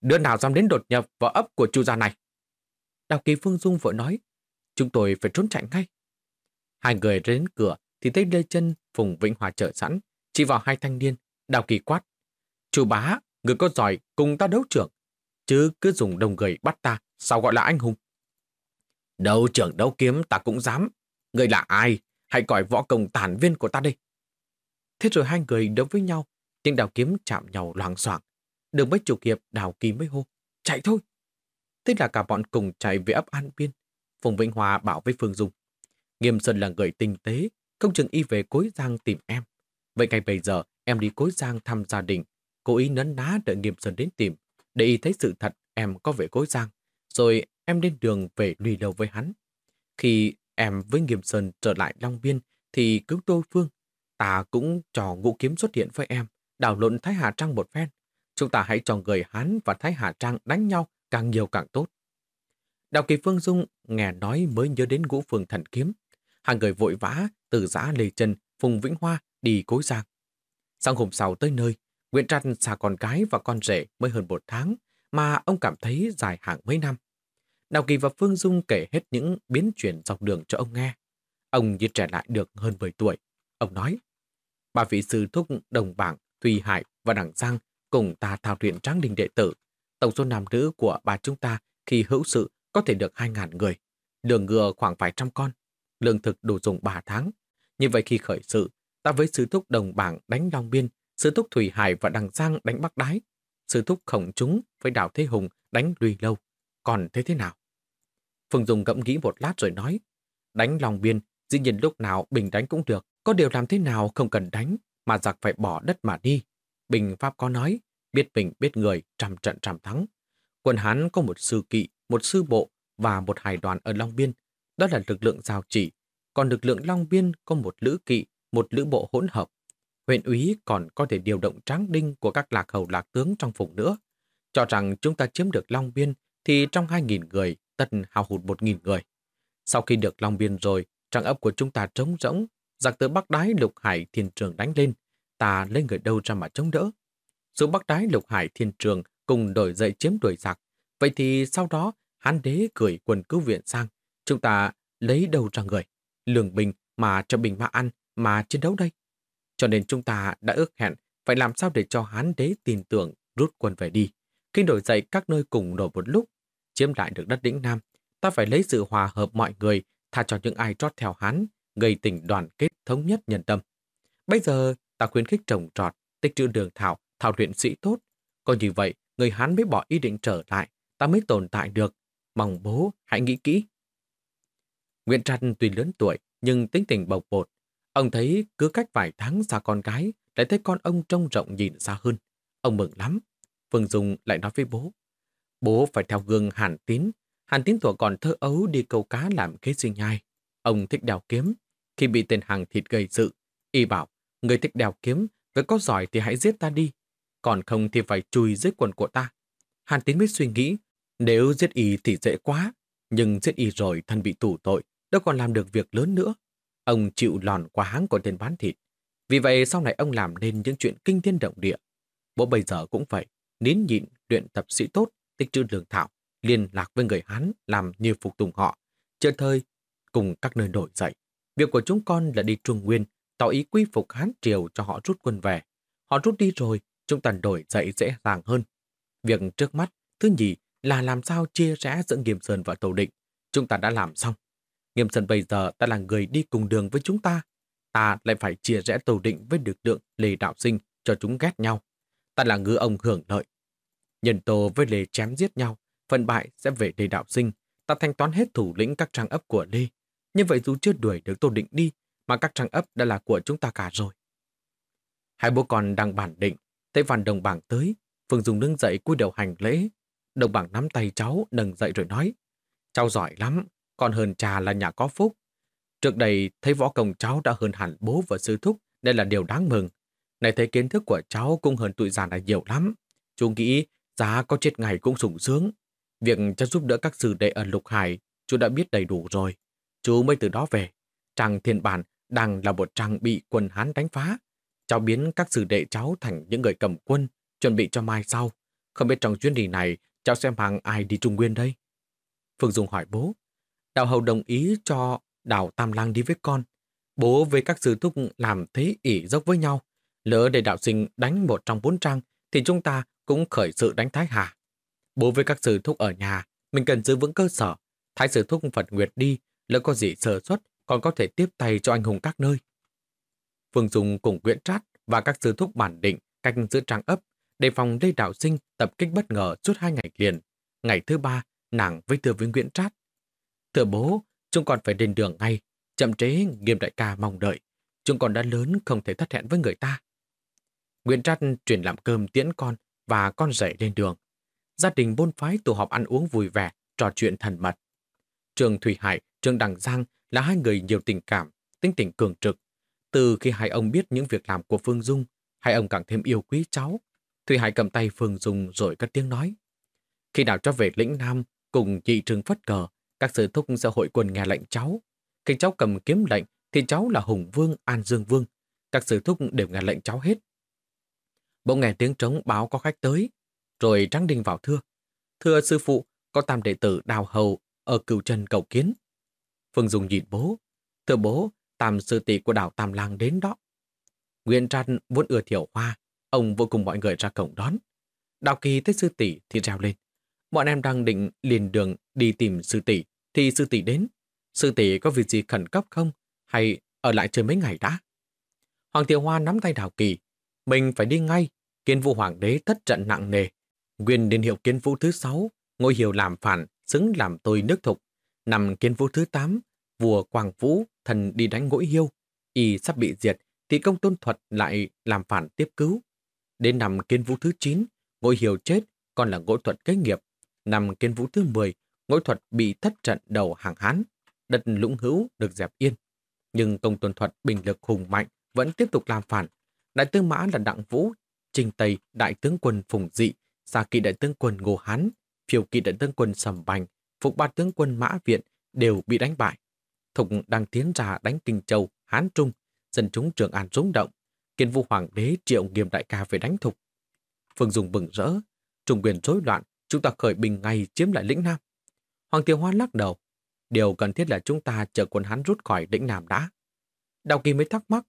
Đứa nào dám đến đột nhập vào ấp của chu gia này? Đào Kỳ Phương Dung vội nói, chúng tôi phải trốn chạy ngay. Hai người đến cửa thì thấy Lê chân Phùng Vĩnh Hòa chở sẵn, chỉ vào hai thanh niên, đào kỳ quát. Chú bá, người có giỏi cùng ta đấu trưởng, chứ cứ dùng đồng người bắt ta, sao gọi là anh hùng? Đấu trưởng đấu kiếm ta cũng dám. Người là ai? Hãy gọi võ công tàn viên của ta đây. Thế rồi hai người đấu với nhau, tiếng đào kiếm chạm nhau loảng xoảng. Đường mấy chục hiệp đào kỳ mới hô. Chạy thôi. Thế là cả bọn cùng chạy về ấp An Biên. Phùng Vĩnh Hòa bảo với Phương Dung. Nghiêm Sơn là người tinh tế, không chừng y về Cối Giang tìm em. Vậy ngay bây giờ, em đi Cối Giang thăm gia đình. Cố ý nấn ná đợi Nghiêm Sơn đến tìm, để y thấy sự thật em có về Cối Giang. Rồi em lên đường về lùi đầu với hắn. Khi em với Nghiêm Sơn trở lại Long Biên, thì cứu Tô Phương. Ta cũng cho ngũ kiếm xuất hiện với em, đảo lộn Thái Hà Trang một phen. Chúng ta hãy cho người Hán và Thái Hà Trang đánh nhau càng nhiều càng tốt. Đào Kỳ Phương Dung nghe nói mới nhớ đến ngũ phương thần kiếm. Hai người vội vã từ giã Lê chân Phùng Vĩnh Hoa đi cối giang. Sáng hôm sau tới nơi, Nguyễn Trăn xa con gái và con rể mới hơn một tháng, mà ông cảm thấy dài hàng mấy năm. Đào Kỳ và Phương Dung kể hết những biến chuyển dọc đường cho ông nghe. Ông như trẻ lại được hơn 10 tuổi. Ông nói, ba vị sư thúc đồng bảng, Thùy Hải và Đảng Giang cùng ta thao luyện tráng đình đệ tử. Tổng số nam nữ của bà chúng ta khi hữu sự có thể được 2.000 người. Đường ngựa khoảng vài trăm con. Lương thực đủ dùng 3 tháng. Như vậy khi khởi sự, ta với sứ thúc đồng bảng đánh Long Biên, sứ thúc Thủy Hải và Đằng Giang đánh Bắc Đái, sứ thúc khổng chúng với Đào Thế Hùng đánh Lùi Lâu. Còn thế thế nào? Phương Dung ngẫm nghĩ một lát rồi nói, đánh Long Biên, dĩ nhiên lúc nào Bình đánh cũng được, có điều làm thế nào không cần đánh, mà giặc phải bỏ đất mà đi. Bình Pháp có nói, biết mình biết người, trăm trận trăm thắng. Quân Hán có một sư kỵ, một sư bộ và một hải đoàn ở Long Biên. Đó là lực lượng giao chỉ. Còn lực lượng Long Biên có một lữ kỵ, một lữ bộ hỗn hợp. Huyện úy còn có thể điều động tráng đinh của các lạc hầu lạc tướng trong vùng nữa. Cho rằng chúng ta chiếm được Long Biên thì trong 2.000 người tất hào hụt 1.000 người. Sau khi được Long Biên rồi, trang ấp của chúng ta trống rỗng, giặc từ Bắc Đái Lục Hải Thiên Trường đánh lên, ta lấy người đâu ra mà chống đỡ. Dù Bắc Đái Lục Hải Thiên Trường cùng đổi dậy chiếm đuổi giặc, vậy thì sau đó Hán đế gửi quân cứu viện sang, chúng ta lấy đâu ra người, lường bình mà cho bình mà ăn mà chiến đấu đây. Cho nên chúng ta đã ước hẹn phải làm sao để cho Hán đế tin tưởng rút quân về đi. Khi đổi dậy các nơi cùng nổi một lúc, chiếm lại được đất lĩnh Nam, ta phải lấy sự hòa hợp mọi người, tha cho những ai trót theo Hán, gây tình đoàn kết thống nhất nhân tâm. Bây giờ, ta khuyến khích trồng trọt, tích trữ đường thảo, thảo luyện sĩ tốt. còn như vậy, người Hán mới bỏ ý định trở lại, ta mới tồn tại được. Mong bố, hãy nghĩ kỹ. Nguyễn Trăn tuy lớn tuổi, nhưng tính tình bộc bột. Ông thấy cứ cách vài tháng xa con gái, lại thấy con ông trông rộng nhìn xa hơn. Ông mừng lắm. Phương Dung lại nói với bố. Bố phải theo gương Hàn Tín. Hàn Tín tuổi còn thơ ấu đi câu cá làm kế sinh nhai. Ông thích đào kiếm. Khi bị tên hàng thịt gây sự, y bảo, người thích đào kiếm, với có giỏi thì hãy giết ta đi. Còn không thì phải chui dưới quần của ta. Hàn Tín mới suy nghĩ, nếu giết y thì dễ quá, nhưng giết y rồi thân bị tù tội, đâu còn làm được việc lớn nữa. Ông chịu lòn quá háng của tên bán thịt. Vì vậy sau này ông làm nên những chuyện kinh thiên động địa. Bố bây giờ cũng vậy, nín nhịn, luyện tập sĩ tốt, tích trữ lương thảo, liên lạc với người Hán làm như phục tùng họ. Chờ thời, cùng các nơi nổi dậy. Việc của chúng con là đi Trung Nguyên, tỏ ý quy phục Hán Triều cho họ rút quân về. Họ rút đi rồi, chúng ta đổi dậy dễ dàng hơn. Việc trước mắt, thứ nhì là làm sao chia rẽ giữa Nghiêm Sơn và Tàu Định. Chúng ta đã làm xong. Nghiêm Sơn bây giờ đã là người đi cùng đường với chúng ta. Ta lại phải chia rẽ Tổ Định với lực lượng Lê Đạo Sinh cho chúng ghét nhau. Ta là ngư ông hưởng lợi. Nhân tố với Lê chém giết nhau, phần bại sẽ về Lê Đạo Sinh. Ta thanh toán hết thủ lĩnh các trang ấp của Lê. Như vậy dù chưa đuổi được Tô Định đi, mà các trang ấp đã là của chúng ta cả rồi. Hai bố con đang bản định, thấy Văn Đồng Bảng tới, Phương Dung đứng dậy cúi đầu hành lễ. Đồng Bảng nắm tay cháu, nâng dậy rồi nói, cháu giỏi lắm, còn hơn cha là nhà có phúc. Trước đây, thấy võ công cháu đã hơn hẳn bố và sư thúc, đây là điều đáng mừng. Này thấy kiến thức của cháu cũng hơn tụi già này nhiều lắm. Chú nghĩ giá có chết ngày cũng sủng sướng. Việc cháu giúp đỡ các sư đệ ở Lục Hải, chú đã biết đầy đủ rồi. Chú mới từ đó về. Trang thiên bản đang là một trang bị quân Hán đánh phá. Cháu biến các sư đệ cháu thành những người cầm quân, chuẩn bị cho mai sau. Không biết trong chuyến đi này, cháu sẽ mang ai đi Trung Nguyên đây? Phương Dung hỏi bố. Đạo hầu đồng ý cho Đào Tam Lang đi với con. Bố với các sư thúc làm thế ỉ dốc với nhau. Lỡ để đạo sinh đánh một trong bốn trang, thì chúng ta cũng khởi sự đánh Thái Hà. Bố với các sư thúc ở nhà, mình cần giữ vững cơ sở. Thái sư thúc Phật Nguyệt đi, lỡ có gì sơ xuất, còn có thể tiếp tay cho anh hùng các nơi. Phương Dung cùng Nguyễn Trát và các sư thúc bản định canh giữ trang ấp, đề phòng Lê Đạo Sinh tập kích bất ngờ suốt hai ngày liền. Ngày thứ ba, nàng với thưa với Nguyễn Trát. Thưa bố, chúng còn phải lên đường ngay, chậm chế nghiêm đại ca mong đợi. Chúng còn đã lớn không thể thất hẹn với người ta. Nguyễn Trát chuyển làm cơm tiễn con và con dậy lên đường. Gia đình bôn phái tụ họp ăn uống vui vẻ, trò chuyện thần mật. Trường Thủy Hải, Trường Đằng Giang là hai người nhiều tình cảm, tính tình cường trực. Từ khi hai ông biết những việc làm của Phương Dung, hai ông càng thêm yêu quý cháu. Thủy Hải cầm tay Phương Dung rồi cất tiếng nói. Khi nào cho về lĩnh Nam, cùng chị Trương phất cờ, các sư thúc sẽ hội quần nghe lệnh cháu. Khi cháu cầm kiếm lệnh, thì cháu là Hùng Vương, An Dương Vương. Các sư thúc đều nghe lệnh cháu hết. Bỗng nghe tiếng trống báo có khách tới, rồi Tráng Đinh vào thưa. Thưa sư phụ, có tam đệ tử đào hầu ở cửu trần cầu kiến. Phương Dung nhìn bố. Thưa bố, tam sư tỷ của đảo Tam Lang đến đó. Nguyên Trăn vốn ưa thiểu hoa, ông vô cùng mọi người ra cổng đón. Đào Kỳ thấy sư tỷ thì reo lên. Bọn em đang định liền đường đi tìm sư tỷ, thì sư tỷ đến. Sư tỷ có việc gì khẩn cấp không? Hay ở lại chơi mấy ngày đã? Hoàng Tiểu Hoa nắm tay Đào Kỳ. Mình phải đi ngay. Kiên vũ hoàng đế thất trận nặng nề. Nguyên liên hiệu kiến vũ thứ sáu, ngôi hiệu làm phản, xứng làm tôi nước thục. nằm kiến vũ thứ tám, vua Quang Vũ thần đi đánh ngỗi hiêu. Y sắp bị diệt, thì công tôn thuật lại làm phản tiếp cứu. Đến nằm kiến vũ thứ chín, ngôi hiêu chết, còn là ngỗ thuật kế nghiệp. Năm kiến vũ thứ mười, ngỗi thuật bị thất trận đầu hàng Hán. Đất lũng hữu được dẹp yên. Nhưng công tôn thuật bình lực hùng mạnh vẫn tiếp tục làm phản. Đại tướng Mã là Đặng Vũ, Trình Tây đại tướng quân Phùng Dị, Sa kỵ đại tướng quân Ngô Hán, phiêu kỵ đại tướng quân Sầm Bành, phục ba tướng quân Mã Viện đều bị đánh bại. Thục đang tiến ra đánh Kinh Châu, Hán Trung, dân chúng Trường An rúng động. Kiên vũ hoàng đế triệu nghiêm đại ca về đánh Thục. Phương Dung bừng rỡ, trung quyền rối loạn, chúng ta khởi bình ngay chiếm lại lĩnh Nam. Hoàng Tiểu Hoa lắc đầu, điều cần thiết là chúng ta chờ quân Hán rút khỏi lĩnh Nam đã. Đào Kỳ mới thắc mắc,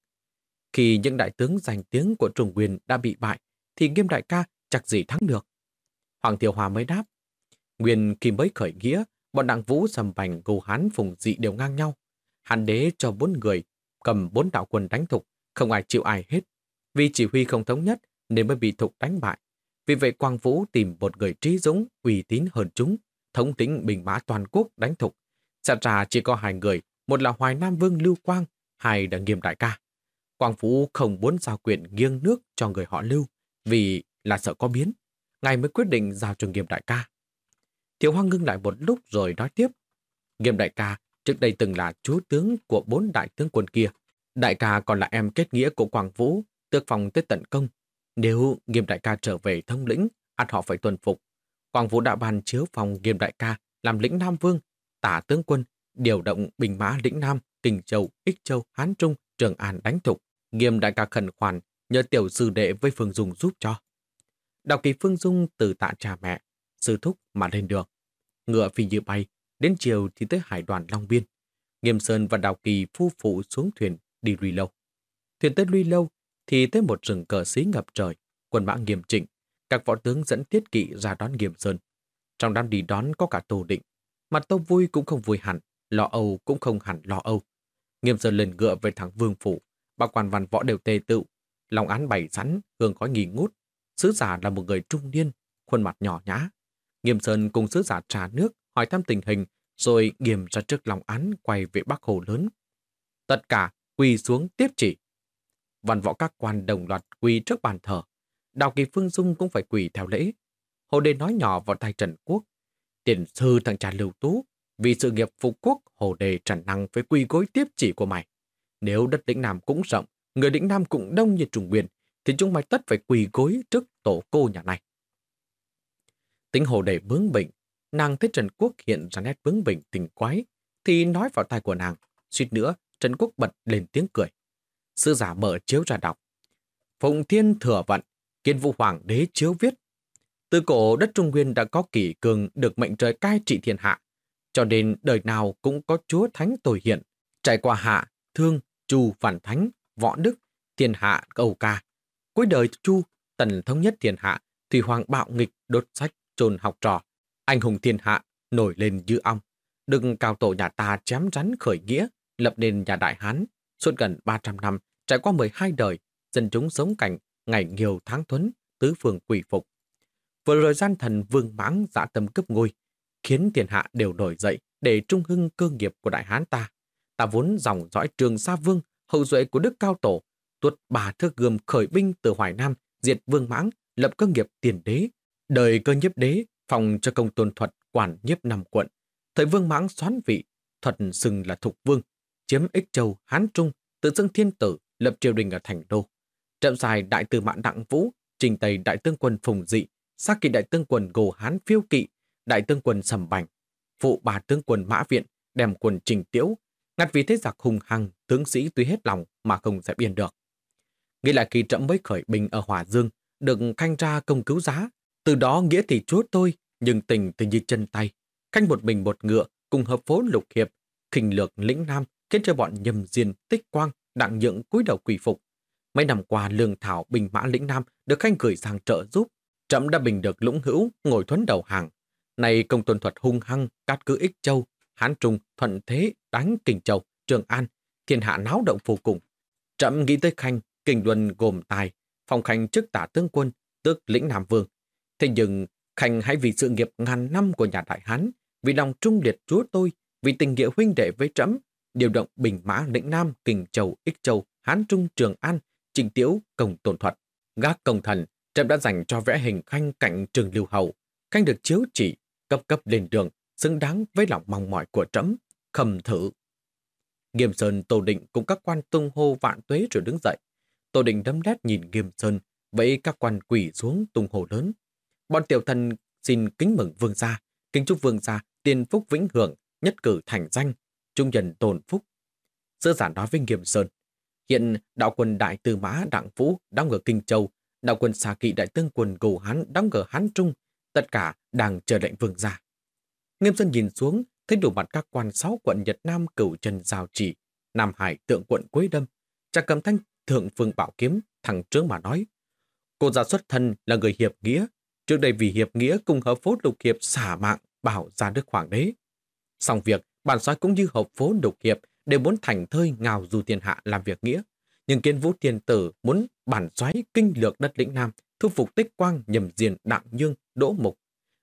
khi những đại tướng giành tiếng của Trung Quyền đã bị bại, thì nghiêm đại ca chắc gì thắng được. Hoàng Tiểu Hòa mới đáp, Nguyên khi mới khởi nghĩa, bọn đặng vũ sầm bành gù hán phùng dị đều ngang nhau. Hàn đế cho bốn người, cầm bốn đạo quân đánh thục, không ai chịu ai hết. Vì chỉ huy không thống nhất nên mới bị thục đánh bại. Vì vậy Quang Vũ tìm một người trí dũng, uy tín hơn chúng, thống tính bình mã toàn quốc đánh thục. Thật ra chỉ có hai người, một là Hoài Nam Vương Lưu Quang, hai là Nghiêm Đại Ca. Quang Vũ không muốn giao quyền nghiêng nước cho người họ Lưu, vì là sợ có biến. Ngài mới quyết định giao cho Nghiêm Đại Ca. Thiếu hoang ngưng lại một lúc rồi nói tiếp. Nghiêm Đại Ca trước đây từng là chúa tướng của bốn đại tướng quân kia. Đại ca còn là em kết nghĩa của Quang Vũ, tước phòng tới tận công. Nếu Nghiêm Đại Ca trở về thông lĩnh, ắt họ phải tuân phục. Quang Vũ đã bàn chiếu phòng Nghiêm Đại Ca làm lĩnh Nam Vương, tả tướng quân, điều động bình mã lĩnh Nam, Kinh Châu, Ích Châu, Hán Trung, Trường An đánh thục. Nghiêm Đại Ca khẩn khoản nhờ tiểu sư đệ với Phương Dung giúp cho. Đào kỳ Phương Dung từ tạ cha mẹ, sư thúc mà lên được. Ngựa phi như bay, đến chiều thì tới hải đoàn Long Biên. Nghiêm Sơn và Đào Kỳ phu phụ xuống thuyền đi lui Lâu. Thuyền tới lui Lâu thì tới một rừng cờ xí ngập trời, quân mã nghiêm trịnh, các võ tướng dẫn tiết kỵ ra đón Nghiêm Sơn. Trong đám đi đón có cả Tô Định, mặt Tô vui cũng không vui hẳn, lo âu cũng không hẳn lo âu. Nghiêm Sơn lên ngựa về thẳng vương phủ, ba quan văn võ đều tề tự, lòng án bày sẵn, hương khói nghi ngút. Sứ giả là một người trung niên, khuôn mặt nhỏ nhã. Nghiêm Sơn cùng sứ giả trà nước, hỏi thăm tình hình, rồi nghiêm ra trước lòng án quay về Bắc Hồ lớn. Tất cả quỳ xuống tiếp chỉ. Văn võ các quan đồng loạt quỳ trước bàn thờ. Đào Kỳ Phương Dung cũng phải quỳ theo lễ. Hồ Đề nói nhỏ vào tay Trần Quốc. Tiền sư thằng cha Lưu Tú, vì sự nghiệp phục quốc, Hồ Đề Trần Năng phải quỳ gối tiếp chỉ của mày. Nếu đất lĩnh Nam cũng rộng, người lĩnh Nam cũng đông như trùng quyền, thì chúng mày tất phải quỳ gối trước tổ cô nhà này. Tính hồ đề bướng bỉnh, nàng thấy Trần Quốc hiện ra nét bướng bỉnh tình quái, thì nói vào tai của nàng. Suýt nữa, Trần Quốc bật lên tiếng cười. Sư giả mở chiếu ra đọc. Phụng Thiên Thừa Vận, Kiên Vũ Hoàng đế chiếu viết. Từ cổ đất Trung Nguyên đã có kỷ cường được mệnh trời cai trị thiên hạ, cho nên đời nào cũng có chúa thánh tồi hiện. Trải qua hạ, thương, chu, phản thánh, võ đức, thiên hạ, cầu ca. Cuối đời chu, tần thống nhất thiên hạ, thủy hoàng bạo nghịch, đốt sách, trồn học trò. Anh hùng thiên hạ, nổi lên như ong. Đừng cao tổ nhà ta chém rắn khởi nghĩa, lập nên nhà Đại Hán. Suốt gần 300 năm, trải qua 12 đời, dân chúng sống cảnh, ngày nhiều tháng thuấn, tứ phương quỷ phục. Vừa rồi gian thần vương mãng dã tâm cướp ngôi, khiến thiên hạ đều nổi dậy để trung hưng cơ nghiệp của Đại Hán ta. Ta vốn dòng dõi trường Sa Vương, hậu duệ của Đức Cao Tổ, tuột bà thước gươm khởi binh từ Hoài Nam, diệt vương mãng, lập cơ nghiệp tiền đế. Đời cơ nhiếp đế, phòng cho công tôn thuật quản nhiếp năm quận. Thời vương mãng xoán vị, thuật xưng là thục vương, chiếm ích châu, Hán Trung, tự xưng thiên tử, lập triều đình ở thành đô. Trậm dài đại tư mạng đặng vũ, trình tây đại tương quân phùng dị, sát kỵ đại tương quân gồ hán phiêu kỵ, đại tương quân sầm bành, phụ bà tướng quân mã viện, đem quân trình tiễu, ngặt vì thế giặc hùng hăng, tướng sĩ tuy hết lòng mà không sẽ biên được. Nghĩ lại khi trẫm mới khởi binh ở Hòa Dương, được Khanh ra công cứu giá. Từ đó nghĩa thì chúa tôi, nhưng tình thì như chân tay. Khanh một mình một ngựa, cùng hợp phố lục hiệp, khinh lược lĩnh nam, khiến cho bọn nhầm diên, tích quang, đặng nhượng cúi đầu quỳ phục. Mấy năm qua lương thảo bình mã lĩnh nam được Khanh gửi sang trợ giúp. Trẫm đã bình được lũng hữu, ngồi thuấn đầu hàng. Này công tuân thuật hung hăng, cát cứ ích châu, hán trung, thuận thế, đánh kinh châu, trường an, thiên hạ náo động vô cùng. Trẫm nghĩ tới Khanh, kinh luân gồm tài, phong khanh chức tả tướng quân, tước lĩnh Nam Vương. Thế nhưng, Khanh hãy vì sự nghiệp ngàn năm của nhà Đại Hán, vì lòng trung liệt chúa tôi, vì tình nghĩa huynh đệ với trẫm, điều động bình mã lĩnh Nam, Kình Châu, Ích Châu, Hán Trung, Trường An, Trình Tiễu, Công Tồn Thuật. Gác công thần, trẫm đã dành cho vẽ hình Khanh cạnh trường lưu hầu Khanh được chiếu chỉ, cấp cấp lên đường, xứng đáng với lòng mong mỏi của trẫm khầm thử. Nghiêm Sơn Tô Định cùng các quan tung hô vạn tuế rồi đứng dậy. Tô Định đấm đét nhìn Nghiêm Sơn, vẫy các quan quỷ xuống tung hô lớn. Bọn tiểu thần xin kính mừng vương gia, kính chúc vương gia tiền phúc vĩnh hưởng, nhất cử thành danh, trung nhân tồn phúc. Sơ giản nói với Nghiêm Sơn, hiện đạo quân đại tư mã Đặng Vũ đóng ở Kinh Châu, đạo quân xà kỵ đại tướng quân cầu Hán đóng ở Hán Trung, tất cả đang chờ lệnh vương gia. Nghiêm Sơn nhìn xuống, thấy đủ mặt các quan sáu quận Nhật Nam cửu trần giao chỉ, Nam Hải tượng quận Quế Đâm, cha cầm thanh thượng phương bảo kiếm, thằng trướng mà nói. Cô gia xuất thân là người hiệp nghĩa, trước đây vì hiệp nghĩa cùng hợp phố lục hiệp xả mạng bảo ra nước hoàng đế. Xong việc, bản soái cũng như hộp phố đục hiệp đều muốn thành thơi ngào dù thiên hạ làm việc nghĩa. Nhưng kiên vũ thiên tử muốn bản soái kinh lược đất lĩnh Nam, thu phục tích quang nhầm diền đặng nhương, đỗ mục.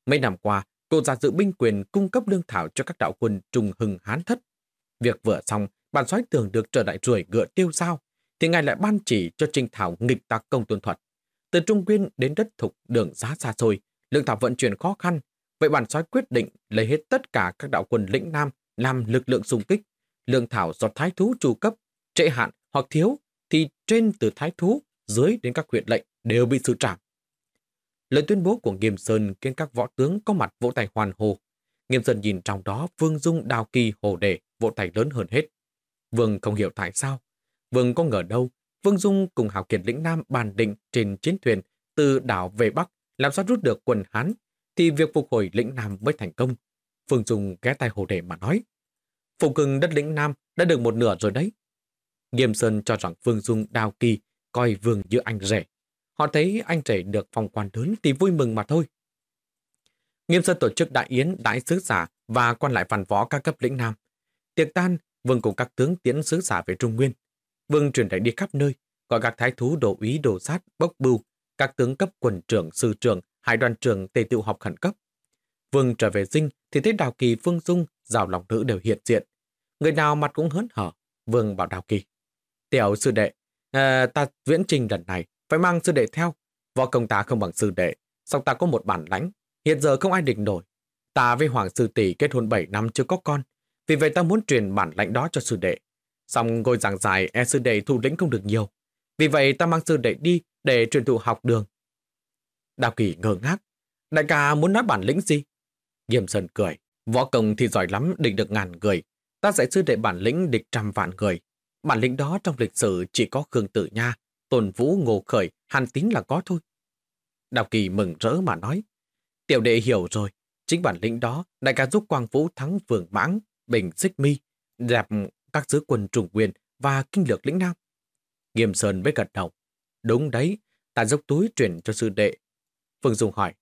Mấy năm qua, cô ra giữ binh quyền cung cấp lương thảo cho các đạo quân trùng hừng hán thất. Việc vừa xong, bản soái tưởng được trở lại ruồi ngựa tiêu sao, thì ngài lại ban chỉ cho Trinh Thảo nghịch tạc công tuân thuật. Từ Trung Nguyên đến đất thục đường giá xa xôi, lương thảo vận chuyển khó khăn. Vậy bản soái quyết định lấy hết tất cả các đạo quân lĩnh Nam làm lực lượng xung kích. Lương thảo do thái thú chủ cấp, trễ hạn hoặc thiếu, thì trên từ thái thú, dưới đến các huyện lệnh đều bị xử trảm. Lời tuyên bố của Nghiêm Sơn khiến các võ tướng có mặt vỗ tay hoàn hồ. Nghiêm Sơn nhìn trong đó Vương Dung đào kỳ hồ đề vỗ tay lớn hơn hết. Vương không hiểu tại sao. Vương có ngờ đâu Vương Dung cùng Hào Kiệt lĩnh Nam bàn định trên chiến thuyền từ đảo về Bắc làm sao rút được quần Hán thì việc phục hồi lĩnh Nam mới thành công. Vương Dung ghé tay hồ đề mà nói Phục cưng đất lĩnh Nam đã được một nửa rồi đấy. Nghiêm Sơn cho rằng Vương Dung đào kỳ coi Vương như anh rể. Họ thấy anh rể được phòng quan lớn thì vui mừng mà thôi. Nghiêm Sơn tổ chức đại yến, đại sứ giả và quan lại văn võ các cấp lĩnh Nam. Tiệc tan, Vương cùng các tướng tiến sứ giả về Trung Nguyên. Vương truyền lệnh đi khắp nơi, gọi các thái thú đồ úy đồ sát, bốc bưu, các tướng cấp quần trưởng, sư trưởng, hải đoàn trưởng tề tựu họp khẩn cấp. Vương trở về dinh thì thấy Đào Kỳ Phương Dung, Giảo lòng nữ đều hiện diện. Người nào mặt cũng hớn hở. Vương bảo Đào Kỳ. Tiểu sư đệ, à, ta viễn trình lần này phải mang sư đệ theo. Võ công ta không bằng sư đệ, song ta có một bản lãnh. Hiện giờ không ai địch nổi. Ta với Hoàng Sư Tỷ kết hôn 7 năm chưa có con. Vì vậy ta muốn truyền bản lãnh đó cho sư đệ. Xong ngồi giảng dài e sư đệ thủ lĩnh không được nhiều. Vì vậy ta mang sư đệ đi để truyền thụ học đường. Đào Kỳ ngơ ngác. Đại ca muốn nói bản lĩnh gì? Nghiêm Sơn cười. Võ công thì giỏi lắm địch được ngàn người. Ta dạy sư đệ bản lĩnh địch trăm vạn người. Bản lĩnh đó trong lịch sử chỉ có Khương Tử Nha, Tôn Vũ Ngô Khởi, Hàn Tín là có thôi. Đào Kỳ mừng rỡ mà nói. Tiểu đệ hiểu rồi. Chính bản lĩnh đó, đại ca giúp Quang Vũ thắng Vương Mãng, Bình Xích Mi, dẹp các sứ quân trùng quyền và kinh lược lĩnh Nam. Nghiêm Sơn với gật đầu. Đúng đấy, ta dốc túi truyền cho sư đệ. Phương Dung hỏi,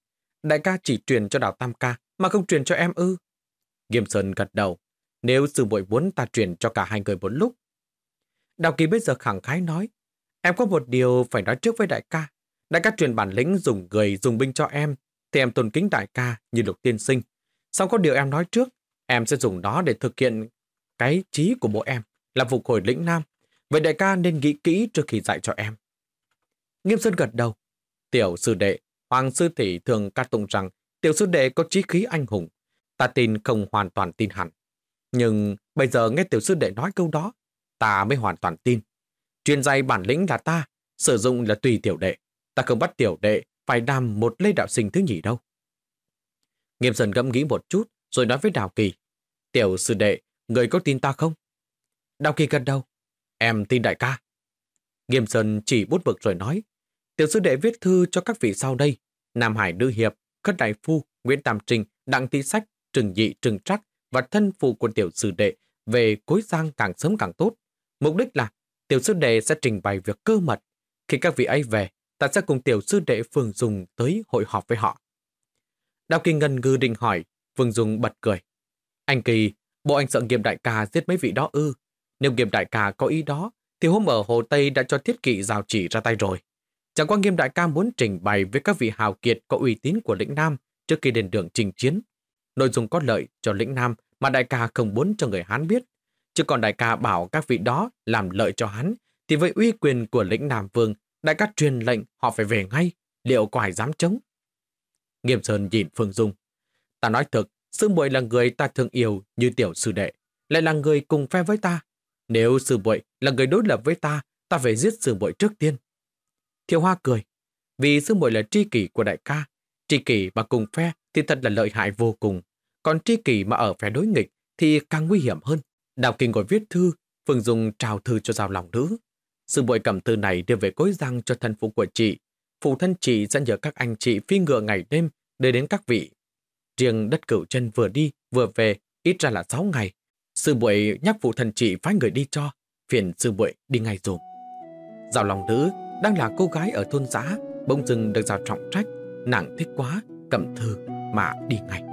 đại ca chỉ truyền cho đào Tam Ca mà không truyền cho em ư? Nghiêm Sơn gật đầu. Nếu sư muội muốn ta truyền cho cả hai người một lúc. Đào Kỳ bây giờ khẳng khái nói, em có một điều phải nói trước với đại ca. Đại ca truyền bản lĩnh dùng người dùng binh cho em, thì em tôn kính đại ca như lục tiên sinh. Xong có điều em nói trước, em sẽ dùng đó để thực hiện cái trí của bố em là phục hồi lĩnh Nam. Vậy đại ca nên nghĩ kỹ trước khi dạy cho em. Nghiêm Sơn gật đầu. Tiểu sư đệ, Hoàng sư tỷ thường ca tụng rằng tiểu sư đệ có trí khí anh hùng. Ta tin không hoàn toàn tin hẳn. Nhưng bây giờ nghe tiểu sư đệ nói câu đó, ta mới hoàn toàn tin. Truyền dạy bản lĩnh là ta, sử dụng là tùy tiểu đệ. Ta không bắt tiểu đệ phải đàm một lê đạo sinh thứ nhì đâu. Nghiêm Sơn gẫm nghĩ một chút, rồi nói với Đào Kỳ. Tiểu sư đệ, người có tin ta không? Đào Kỳ gần đầu. Em tin đại ca. Nghiêm Sơn chỉ bút vực rồi nói. Tiểu sư đệ viết thư cho các vị sau đây. Nam Hải Nữ Hiệp, Khất Đại Phu, Nguyễn Tam Trinh, Đặng Thị Sách, Trừng Dị, Trừng Trắc và thân phụ của tiểu sư đệ về cối giang càng sớm càng tốt. Mục đích là tiểu sư đệ sẽ trình bày việc cơ mật. Khi các vị ấy về, ta sẽ cùng tiểu sư đệ Phương Dung tới hội họp với họ. Đào Kỳ ngân ngư định hỏi, Phương Dung bật cười. Anh Kỳ, bộ anh sợ nghiêm đại ca giết mấy vị đó ư. Nếu nghiêm đại ca có ý đó, thì hôm ở Hồ Tây đã cho thiết kỵ rào chỉ ra tay rồi. Chẳng qua nghiêm đại ca muốn trình bày với các vị hào kiệt có uy tín của lĩnh Nam trước khi đến đường trình chiến. Nội dung có lợi cho lĩnh Nam mà đại ca không muốn cho người Hán biết. Chứ còn đại ca bảo các vị đó làm lợi cho hắn, thì với uy quyền của lĩnh Nam Vương, đại ca truyền lệnh họ phải về ngay, liệu có ai dám chống? Nghiêm Sơn nhìn Phương Dung. Ta nói thật sư muội là người ta thương yêu như tiểu sư đệ, lại là người cùng phe với ta. Nếu sư muội là người đối lập với ta, ta phải giết sư muội trước tiên. Thiệu Hoa cười, vì sư muội là tri kỷ của đại ca, tri kỷ mà cùng phe thì thật là lợi hại vô cùng. Còn tri kỷ mà ở phe đối nghịch thì càng nguy hiểm hơn. Đào Kinh ngồi viết thư, Phương Dung trao thư cho giao lòng nữ. Sư muội cầm thư này đưa về cối răng cho thân phụ của chị. Phụ thân chị dẫn nhờ các anh chị phi ngựa ngày đêm để đến các vị. Riêng đất cửu chân vừa đi vừa về ít ra là 6 ngày. Sư muội nhắc phụ thân chị phái người đi cho, phiền sư muội đi ngay dùm. Giao lòng nữ đang là cô gái ở thôn xã, bỗng dưng được giao trọng trách, nàng thích quá, cầm thư mà đi ngay.